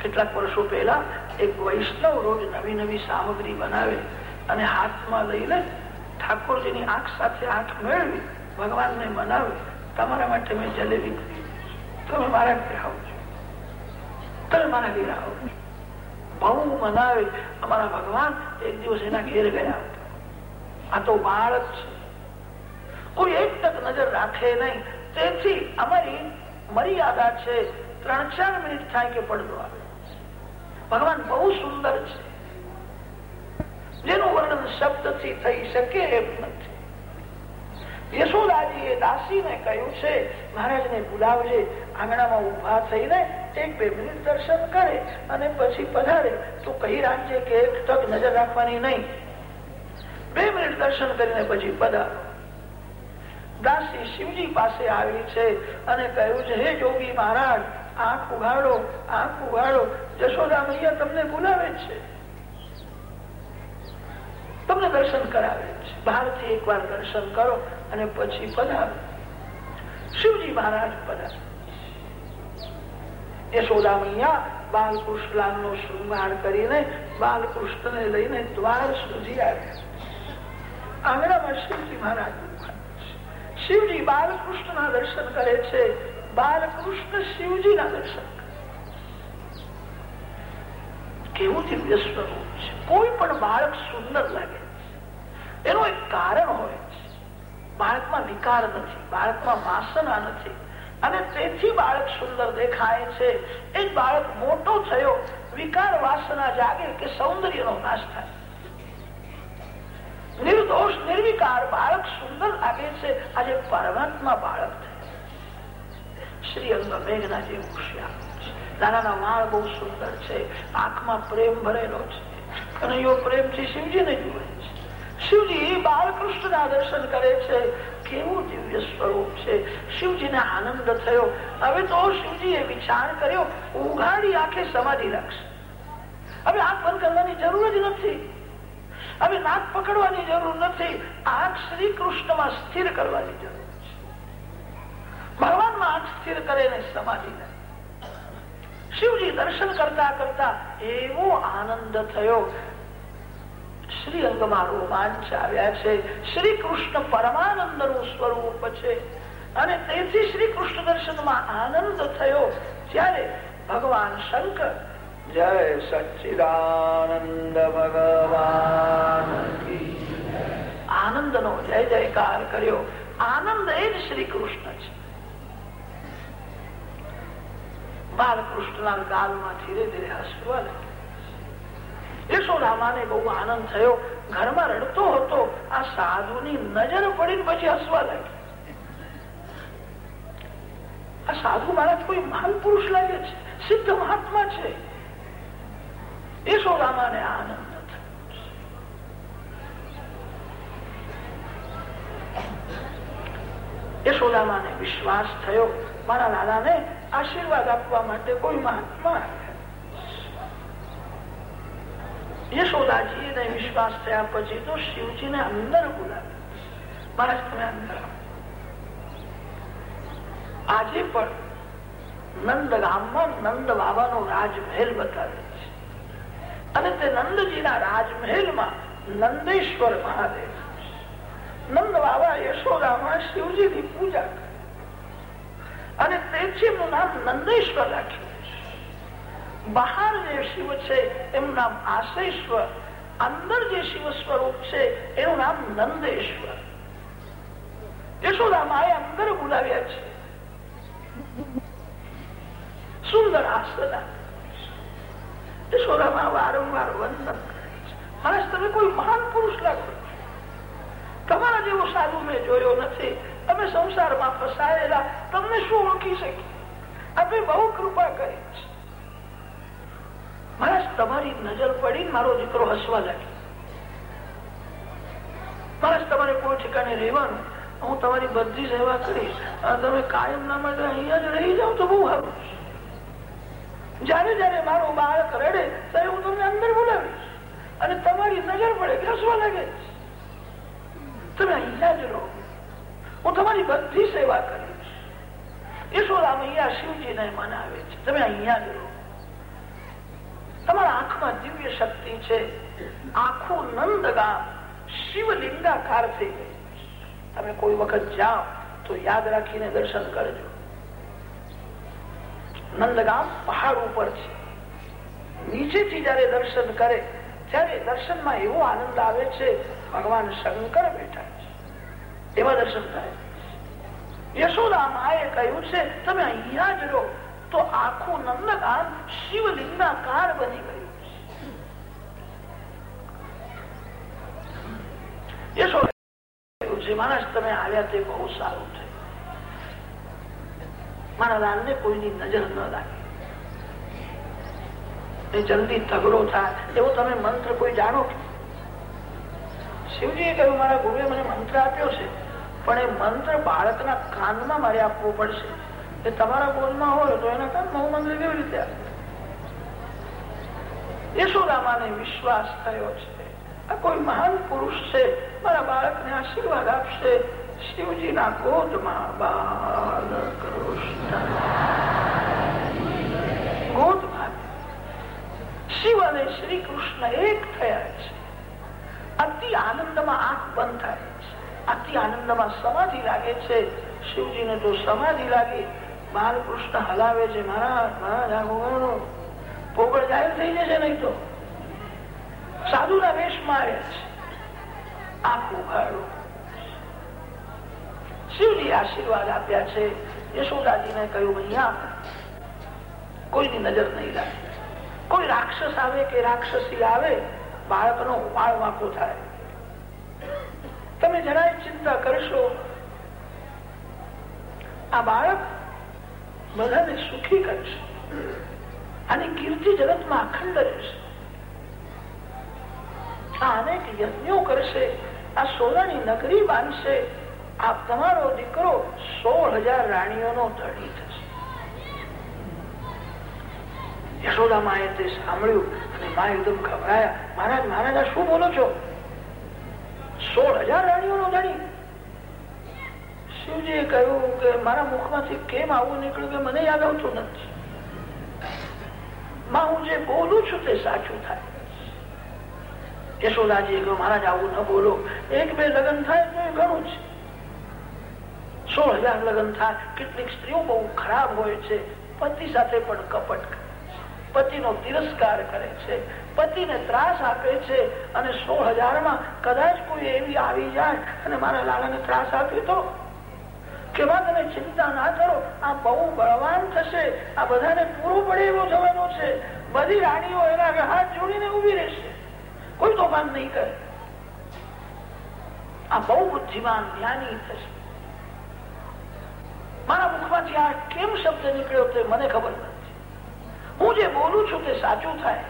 કેટલાક વર્ષો પહેલા એક વૈષ્ણવ રોજ નવી નવી સામગ્રી બનાવે અને હાથમાં લઈને ઠાકોરજીની આંખ સાથે આંખ મેળવી ભગવાનને મનાવે. તમારા માટે મેં જલેબી તમે મારા ઘેર આવો છો. તમે મારા ઘેર આવો બહુ મનાવે અમારા ભગવાન એક દિવસ એના ઘેર ગયા આ તો બાળક છે. કોઈ એક તક નજર રાખે નહીં. તેથી અમારી મર્યાદા છે. ત્રણ ચાર મિનિટ થાય કે પડદો આવે. ભગવાન બહુ સુંદર છે. જેનું વર્ણન શબ્દથી થઈ શકે એમ નથી. યશોદાજી એ દાસીને કહ્યું છે, મહારાજને બોલાવજે, આંગણામાં ઊભા થઈને એક બે મિનિટ દર્શન કરે અને પછી પધારે. તો કહી રાખજે કે એક તક નજર રાખવાની નહીં. બે મિનિટ દર્શન કરીને પછી પધારો. દાસી શિવજી પાસે આવી છે અને કહ્યું છે, હે જોગી મહારાજ, આંખ ઉઘાડો આંખ ઉઘાડો. જશોદા મૈયા તમને બોલાવે છે. તમને દર્શન કરાવે છે. બહારથી એકવાર દર્શન કરો. અને પછી પધાર. શિવજી મહારાજ પધાર. યશોદા મૈયા બાલકૃષ્ણ નો શૃંગાર કરીને બાલકૃષ્ણ ને લઈને દ્વાર સુધી આવ્યા. આંગણામાં શિવજી મહારાજ શિવજી બાલકૃષ્ણ ના દર્શન કરે છે. બાલકૃષ્ણ શિવજી ના દર્શન કેવું દિવ્ય સ્વરૂપ છે. કોઈ પણ બાળક સુંદર લાગે એનું એક કારણ હોય બાળકમાં વિકાર નથી, બાળકમાં વાસના નથી. અને તેથી બાળક સુંદર દેખાય છે. એ બાળક મોટો થયો, વિકાર વાસના જાગે કે સૌંદર્યનો નાશ થાય. નિર્દોષ, નિર્વિકાર બાળક સુંદર લાગે છે. આજે પરમાત્મા બાળક શ્રી અંગ મેઘના જેવું નાના વાળ બહુ સુંદર છે. આંખમાં પ્રેમ ભરેલો છે. કનૈયો પ્રેમથી શિવજીને જુએ છે. શિવજી બાળકૃષ્ણ ના દર્શન કરે છે. કેવું દિવ્ય સ્વરૂપ છે. શિવજીને આનંદ થયો. હવે તો શિવજી એ વિચાર કર્યો, ઉઘાડી આંખે સમાધિ રાખશે. હવે આંખ બંધ કરવાની જરૂર જ નથી. હવે નાક પકડવાની જરૂર નથી. આંખ શ્રી કૃષ્ણમાં સ્થિર કરવાની જરૂર છે. ભગવાનમાં આંખ સ્થિર કરે ને સમાધિ શિવજી દર્શન કરતા કરતા એવો આનંદ થયો. શ્રી અંગમાં રોમાંચ આવ્યા છે. શ્રી કૃષ્ણ પરમાનંદનું સ્વરૂપ છે. અને તેથી શ્રી કૃષ્ણ દર્શનમાં આનંદ થયો. ત્યારે ભગવાન શંકર જય સચ્ચિદાનંદ ભગવાન આનંદ નો જય જયકાર કર્યો. આનંદ એ જ શ્રી કૃષ્ણ છે. બાળકૃષ્ણના ગાલમાં ધીરે ધીરે હસવા લાગે યશોદામાને બહુ આનંદ થયો. ઘરમાં રડતો હતો. આ સાધુની નજર પડીને પછી હસવા લાગી. આ સાધુ મારા કોઈ મહાન પુરુષ લાગે છે, સિદ્ધ મહાત્મા છે. યશોદામાને આનંદ યશોદામાને વિશ્વાસ થયો. મારા લાલાને આશીર્વાદ આપવા માટે કોઈ મહાત્મા યશોદાજીને વિશ્વાસ થયા પછી તો શિવજીને અંદર બોલાવે મહારાજ તમે અંદર આજે પણ નંદ ગામમાં નંદ બાબાનો રાજમહેલ બતાવે છે અને તે નંદજીના રાજમહેલમાં નંદેશ્વર મહાદેવ નંદ બાબા યશોદામાં શિવજીની પૂજા કરે અને એમનું નામ નંદેશ્વર રાખ્યું બહાર જે શિવ છે, એનું નામ આશેશ્વર. અંદર જે શિવ સ્વરૂપ છે, એનું નામ નંદેશ્વર. યશોદામાએ અંદર બોલાવ્યા છે. સુંદર આસના. યશોદામાં વારંવાર વંદન મહારાજ તમે કોઈ મહાન પુરુષ લાગો તમારા જેવો સાધુ મેં જોયો નથી. તમે સંસારમાં ફસાયેલા, તમને શું ઓળખી શકી આપણે બહુ કૃપા કરી છે. મહારાજ તમારી નજર પડી મારો દીકરો હસવા લાગે. મહારાજ તમારે કોઈ ઠેકાણે રહેવાનું, હું તમારી બધી સેવા કરીશ તમે કાયમ ના માટે અહીંયા જ રહી જાવ તો બહુ સારું. જયારે જયારે મારો બાળક રડે, ત્યારે હું તમને અંદર બોલાવીશ, અને તમારી નજર પડે કે હસવા લાગે તમે અહીંયા જ રહો. હું તમારી બધી સેવા કરીશ. યશોદા અહીંયા શિવજીને મનાવે છે. તમે અહીંયા જ રહો. તમારા આંખમાં દિવ્ય શક્તિ છે. આખું નંદગામ શિવલિંગાકાર થઈ ગયું. તમે કોઈ વખત જાઓ તો યાદ રાખીને દર્શન કરજો. નંદગામ પહાડ ઉપર છે. નીચેથી જયારે દર્શન કરે, ત્યારે દર્શનમાં એવો આનંદ આવે છે, ભગવાન શંકર બેઠા છે. એવા દર્શન થાય. યશોદા માએ કહ્યું છે, તમે અહીંયા જ રહો. તો આખું નંદગામ શિવલિંગાકાર બની ગયું નજર ન લાગે. જલ્દી તગડો થાય. એવો તમે મંત્ર કોઈ જાણો શિવજીએ કહ્યું, મારા ગુરુએ મને મંત્ર આપ્યો છે, પણ એ મંત્ર બાળકના કાનમાં મારે આપવો પડશે. એ તમારા બોલમાં હોય તો એના કામ હું કેવી રીતે યશોદામાને વિશ્વાસ થયો છે. આ કોઈ મહાન પુરુષ છે. મારા બાળકને આશીર્વાદ આપશે. શિવજીના ગોદમાં બાલકૃષ્ણ. ગોદમાં શિવ અને શ્રી કૃષ્ણ એક થયા છે. અતિ આનંદમાં આંખ બંધ થાય છે. અતિ આનંદમાં સમાધિ લાગે છે. શિવજીને તો સમાધિ લાગી બાલકૃષ્ણ હલાવે છે. મહારાજ મહારાજ, આ પોગળ જાહેર થઈ જશે નહીં તો. સાધુના વેશમાં આવ્યા છે. આંખ ઉઘાડો શિવજી આશીર્વાદ આપ્યા છે. યશોદાજીને કહ્યું અહીંયા કોઈની નજર નહીં લાગે કોઈ રાક્ષસ આવે કે રાક્ષસી આવે, બાળકનો ઉપાળ વાંકો થાય. તમે જરાય ચિંતા કરશો. આ બાળક બધાને સુખી કરશે. અને કીર્તિ જગતમાં અખંડ રહેશે. આ અનેક યજ્ઞો કરશે, આ સોનાની નગરી બાંધશે, આ તમારો દીકરો સોળ હજાર રાણીઓનો ધણી થશે. યશોદા માએ તે સાંભળ્યું અને મા એકદમ ગભરાયા. મહારાજ મહારાજ શું બોલો છો? સોળ હજાર રાણીઓનો ધણી. શિવજીએ કહ્યું કે મારા મુખમાંથી કેમ આવું નીકળ્યું કે મને યાદ આવતું નથી. માં, હું જે બોલું છું તે સાચું થાય. યશોદાજી કહ્યું, મહારાજ, આવું ન બોલો. એક બે લગ્ન થાય તો એ ઘણું છે. સોળ હજાર લગ્ન થાય, કેટલીક સ્ત્રીઓ બહુ ખરાબ હોય છે. પતિ સાથે પણ કપટ કરે પતિનો તિરસ્કાર કરે છે. પતિને ત્રાસ આપે છે અને સોળ હજારમાં કદાચ કોઈ એવી આવી જાય અને મારા લાલાને ત્રાસ આપ્યો તો કે તમે ચિંતા ના કરો, આ બહુ બળવાન થશે. આ બધાને પૂરું પડે એવો જવાનો છે. બધી રાણીઓ એના હાથ જોડીને ઊભી રહેશે. કોઈ તોફાન નહીં કરે. આ બહુ બુદ્ધિમાન, જ્ઞાની થશે. મારા મુખમાંથી આ કેમ શબ્દ નીકળ્યો તે મને ખબર નથી. હું જે બોલું છું તે સાચું થાય.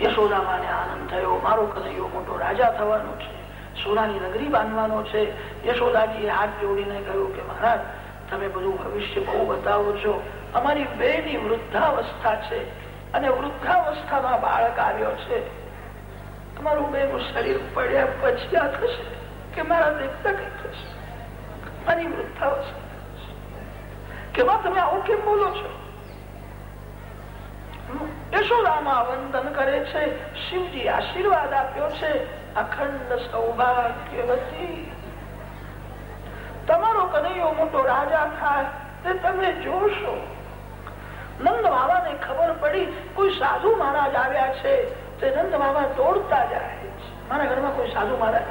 યશોદામાને આનંદ થયો, મારો કનૈયો મોટો રાજા થવાનો છે. સોનાની નગરી બાંધવાનો છે. યશોદાજીએ હાથ જોડીને કહ્યું કે, મહારાજ, તમે બધું ભવિષ્ય બહુ બતાવો છો. અમારી બે ની વૃદ્ધાવસ્થા છે અને વૃદ્ધાવસ્થામાં બાળક આવ્યો છે. તમારું બે નું શરીર પડ્યા પછી આ થશે કે મારા દેખતા કઈ થશે? મારી વૃદ્ધાવસ્થા કેવા તમે આવું કેમ બોલો છો? યશોદામાં વંદન કરે છે. શિવજી આશીર્વાદ આપ્યો છે. અખંડ સૌભાગ્યવતી તમારો કનૈયો મોટો રાજા થાય તે તમે જોશો. નંદ બાબાને ખબર પડી કોઈ સાધુ મહારાજ આવ્યા છે, તે નંદ બાબા દોડતા જાય મારા ઘરમાં કોઈ સાધુ મહારાજ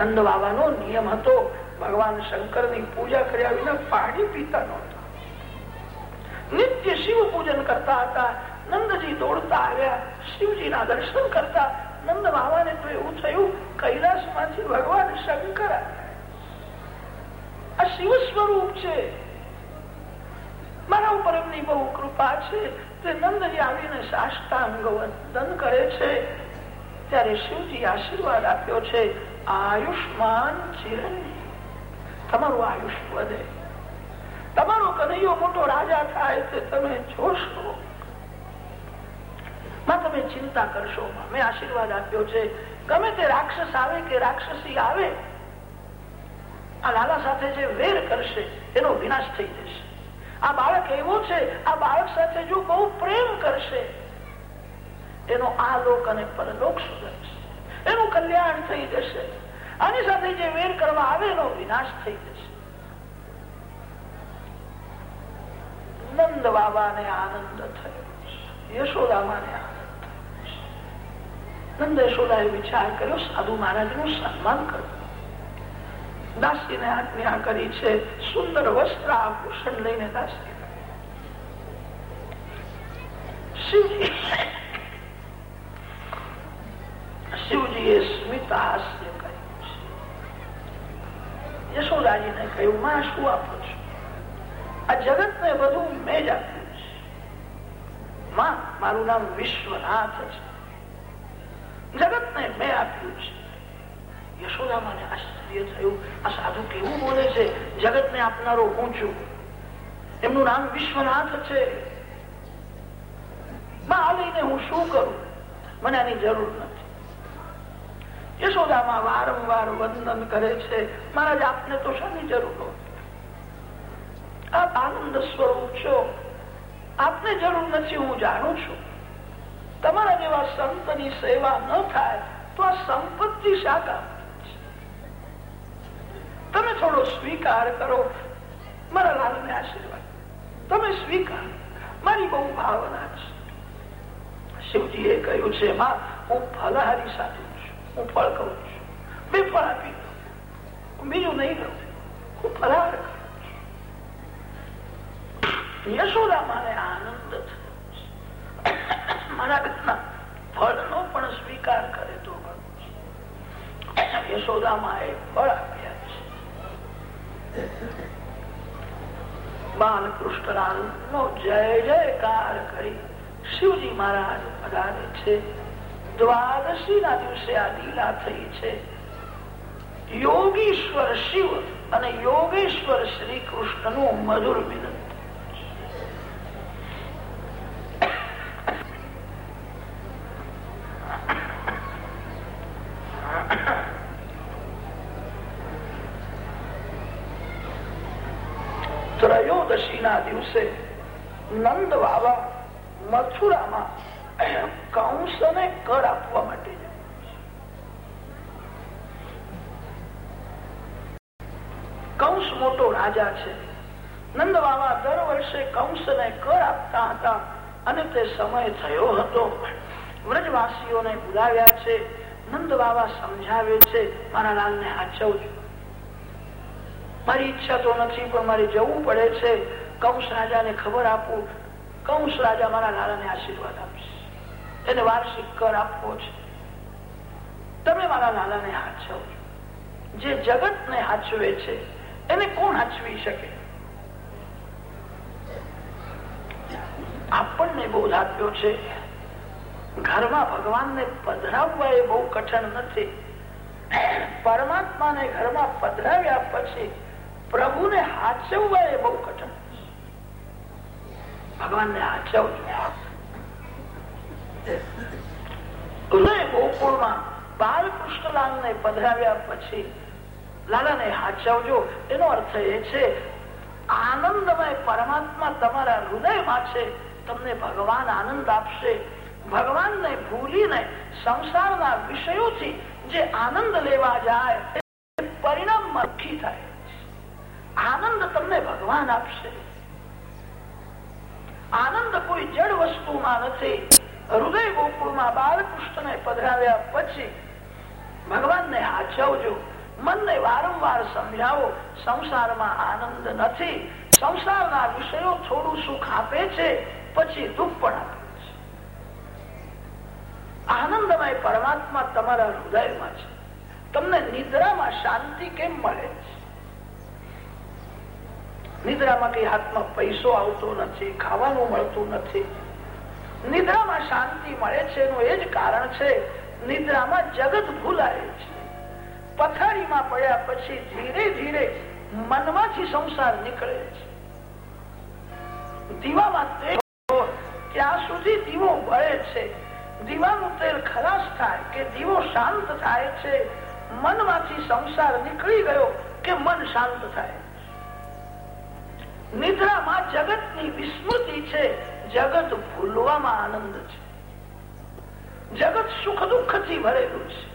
નંદ બાબાનો નિયમ હતો, ભગવાન શંકરની પૂજા કર્યા વિના પાણી પીતા નહોતા. નિત્ય શિવ પૂજન કરતા હતા નંદજી દોડતા આવ્યા, શિવજીના દર્શન કરતા. નંદ બાબાને તો એવું થયું કૈલાસમાંથી ભગવાન શંકર આ શિવ સ્વરૂપ છે. મારા ઉપર એમની બહુ કૃપા છે. તે નંદજી આવીને સાષ્ટાંગ વંદન કરે છે. ત્યારે શિવજી આશીર્વાદ આપ્યો છે, આયુષ્માન ચિરંજી, તમારું આયુષ વધે. તમારો કનૈયો મોટો રાજા થાય તે તમે જોશો. તમે ચિંતા કરશો મેં. આશીર્વાદ આપ્યો છે. ગમે તે રાક્ષસ આવે કે રાક્ષસી આવે, આ લાલા સાથે જે વેર કરશે, એનો વિનાશ થઈ જશે. આ બાળક એવો છે, આ બાળક સાથે જો બહુ પ્રેમ કરશે, એનો આ લોક અને પરલોક સુધરશે. એનું કલ્યાણ થઈ જશે. આની સાથે જે વેર કરવા આવે, એનો વિનાશ થઈ જશે. નંદ બાબાને આનંદ થયો. યશોદામાને નંદ યશોદાએ વિચાર કર્યો, સાધુ મહારાજનું સન્માન કર્યું દાસીને આજ્ઞા કરી છે, સુંદર વસ્ત્ર આભૂષણ લઈને દાસી. શિવજીએ સ્મિત કર્યું છે યશોદાજીને કહ્યું, માં શું આપો છો? આ જગત ને બધું મેં જ આપ્યું માં, મારું નામ વિશ્વનાથ છે જગત ને મેં આપ્યું છે. યશોદામાને આશ્ચર્ય થયું. આ સાધુ કેવું બોલે છે? જગત ને આપનારો હું છું. એમનું નામ વિશ્વનાથ છે. લઈને હું શું કરું? મને આની જરૂર નથી. યશોદામાં વારંવાર વંદન કરે છે. મહારાજ, આપને તો શાની જરૂર નહોતી આપ આનંદ સ્વરૂપ છો. આપને જરૂર નથી, હું જાણું છું. તમારા જેવા સંતની સેવા ન થાય તો આ સંપત્તિ શાકા તમે થોડો સ્વીકાર કરો, મારા લાલને આશીર્વાદ. તમે સ્વીકાર, મારી બહુ ભાવના છે. શિવજીએ કહ્યું છે, માં, હું ફલહારી સાધુ છું, હું ફળ કરું છું. બે ફળ આપી દઉં બીજું નહીં કરું હું ફલહાર યશોદા માને આનંદ મારા ઘરના ફળનો પણ સ્વીકાર કરે તો યશોદામાં એ ફળ આપ્યા છે. બાલકૃષ્ણલાલ નો જય જયકાર કરી શિવજી મહારાજ પધારે છે. દ્વાદશી ના દિવસે આ લીલા થઈ છે. યોગીશ્વર શિવ અને યોગેશ્વર શ્રી કૃષ્ણનું મધુર વિનંતી ત્રયોદશી ના દિવસે નંદ બાબા મથુરામાં કંસ ને કર આપવા માટે કંસ મોટો રાજા છે. નંદ બાબા દર વર્ષે કંસ ને કર આપતા હતા અને તે સમય થયો હતો. વ્રજવાસીઓને બોલાવ્યા છે. નંદ બાબા સમજાવે છે, મારા લાલ ને હાચવજો મારી ઈચ્છા તો નથી, પણ મારે જવું પડે છે. કંસ રાજાને ખબર આપું. કંસ રાજા મારા લાલાને આશીર્વાદ આપશે. એને વાર્ષિક કર આપવો છે. તમે મારા લાલાને હાચવો. જે જગત ને હાચવે છે, એને કોણ હાચવી શકે? આપણને બોધ આપ્યો છે. ઘરમાં ભગવાનને પધરાવવા એ બહુ કઠણ નથી. પરમાત્માને ઘરમાં પધરાવ્યા પછી પ્રભુને હાચવવા એ બહુ કઠણ ભગવાનને હાચવજો. ગોકુળમાં બાલકૃષ્ણલાલ ને પધરાવ્યા પછી લાલાને હાચવજો. એનો અર્થ એ છે, આનંદમય પરમાત્મા તમારા હૃદયમાં છે. તમને ભગવાન આનંદ આપશે. ભગવાનને ભૂલીને સંસારના વિષયોથી જે આનંદ લેવા જાય પરિણામ મખી થાય. આનંદ તમને ભગવાન આપશે. આનંદ કોઈ જડ વસ્તુમાં નથી. હૃદય ગોકુળમાં બાલકૃષ્ણને પધરાવ્યા પછી ભગવાનને હાચવજો મનને વારંવાર સમજાવો, સંસારમાં આનંદ નથી. સંસારના વિષયો થોડું સુખ આપે છે, પછી દુઃખ પણ આપે છે. આનંદમય પરમાત્મા તમારા હૃદયમાં છે. તમને નિદ્રામાં શાંતિ કેમ મળે? નિદ્રામાં કઈ હાથમાં પૈસો આવતો નથી, ખાવાનું મળતું નથી. નિદ્રામાં શાંતિ મળે છે એનું એ જ કારણ છે, નિદ્રામાં જગત ભૂલાય છે. પથારીમાં પડ્યા પછી ધીરે ધીરે મનમાંથી સંસાર નીકળે છે. દીવામાં તેલ ત્યાં સુધી દીવો બળે છે. દીવાનું તેલ ખલાસ થાય કે દીવો શાંત થાય છે, મનમાંથી સંસાર નીકળી ગયો કે મન શાંત થાય. નિદ્રામાં જગતની વિસ્મૃતિ છે, જગત ભૂલવામાં આનંદ છે. જગત સુખ દુઃખથી ભરેલું છે.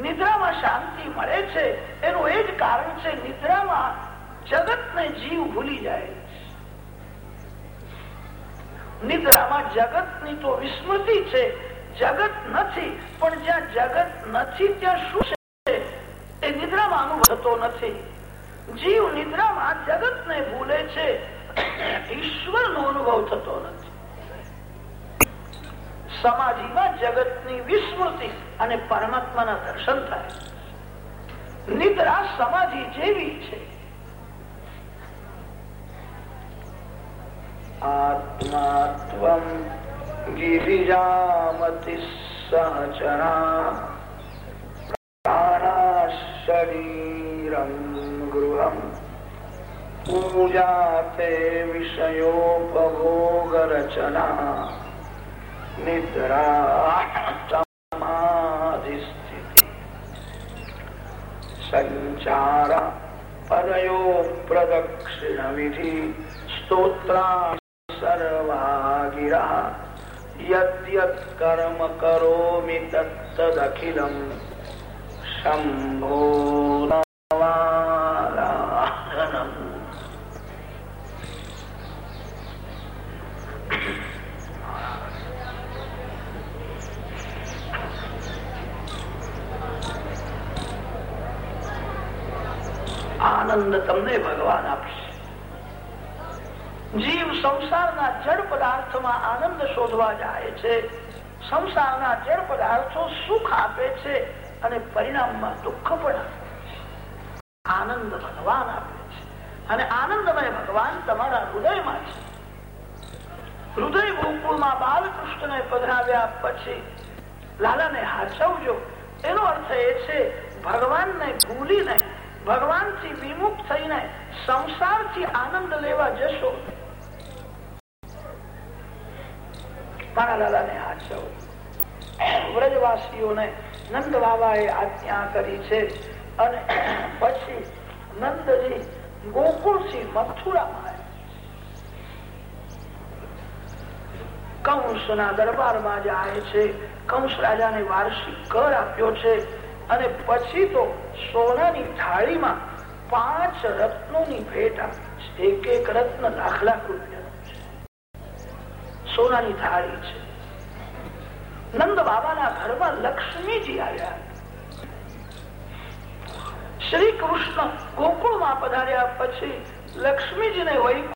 નિદ્રામાં શાંતિ મળે છે, એનું એ જ કારણ છે, નિદ્રામાં જગત ને જીવ ભૂલી જાય નિદ્રામાં જગતની તો વિસ્મૃતિ છે, જગત નથી, પણ જ્યાં જગત નથી, ત્યાં શું છે? એ નિદ્રામાં અનુભવ થતો નથી. જીવ નિદ્રામાં જગત ને ભૂલે છે. ઈશ્વર નો અનુભવ થતો નથી. સમાધિમાં જગતની વિસ્મૃતિ અને પરમાત્માના દર્શન થાય. નિદ્રા સમાધિ જેવી છે. આત્મા ત્વમ ગિરિજામતિ સહચરા. શરીરમ ગૃહમ પૂજા તે વિષયોપભોગ રચના નિદ્રા સમાધિસ્થિતિ સંચાર પદયો પ્રદક્ષિણ વિધિ સ્તોત્રા સર્વા કર્મ કરોમિ તત્તદખિલમ આનંદ તમને ભગવાન આપશે. જીવ સંસારના જડ પદાર્થમાં આનંદ શોધવા જાય છે. સંસારના જળ પદાર્થો સુખ આપે છે. અને પરિણામમાં દુઃખ પણ આનંદ ભગવાન આપે છે. અને આનંદમય ભગવાન તમારા હૃદયમાં છે. હૃદય ગોકુળમાં બાલકૃષ્ણને પધરાવ્યા પછી લાલાને હાચવજો. એનો અર્થ એ છે, ભગવાનને ભૂલીને, ભગવાનથી વિમુખ થઈને સંસારથી આનંદ લેવા જશો. મારા લાલાને હાચવો. વ્રજવાસીઓને નંદ બાબાએ આજ્ઞા કરી છે. અને પછી નંદજી ગોકુળથી મથુરામાં કંસના દરબારમાં જાય છે. કંસ રાજાને વાર્ષિક કર આપ્યો છે. અને પછી તો સોનાની થાળીમાં પાંચ રત્નોની ભેટ આપી એક એક રત્ન લાખ લાખ રૂપિયા છે. સોનાની થાળી છે. નંદ બાબાના ઘરમાં લક્ષ્મીજી આવ્યા. શ્રી કૃષ્ણ ગોકુળમાં પધાર્યા પછી લક્ષ્મીજીને વૈકુંઠ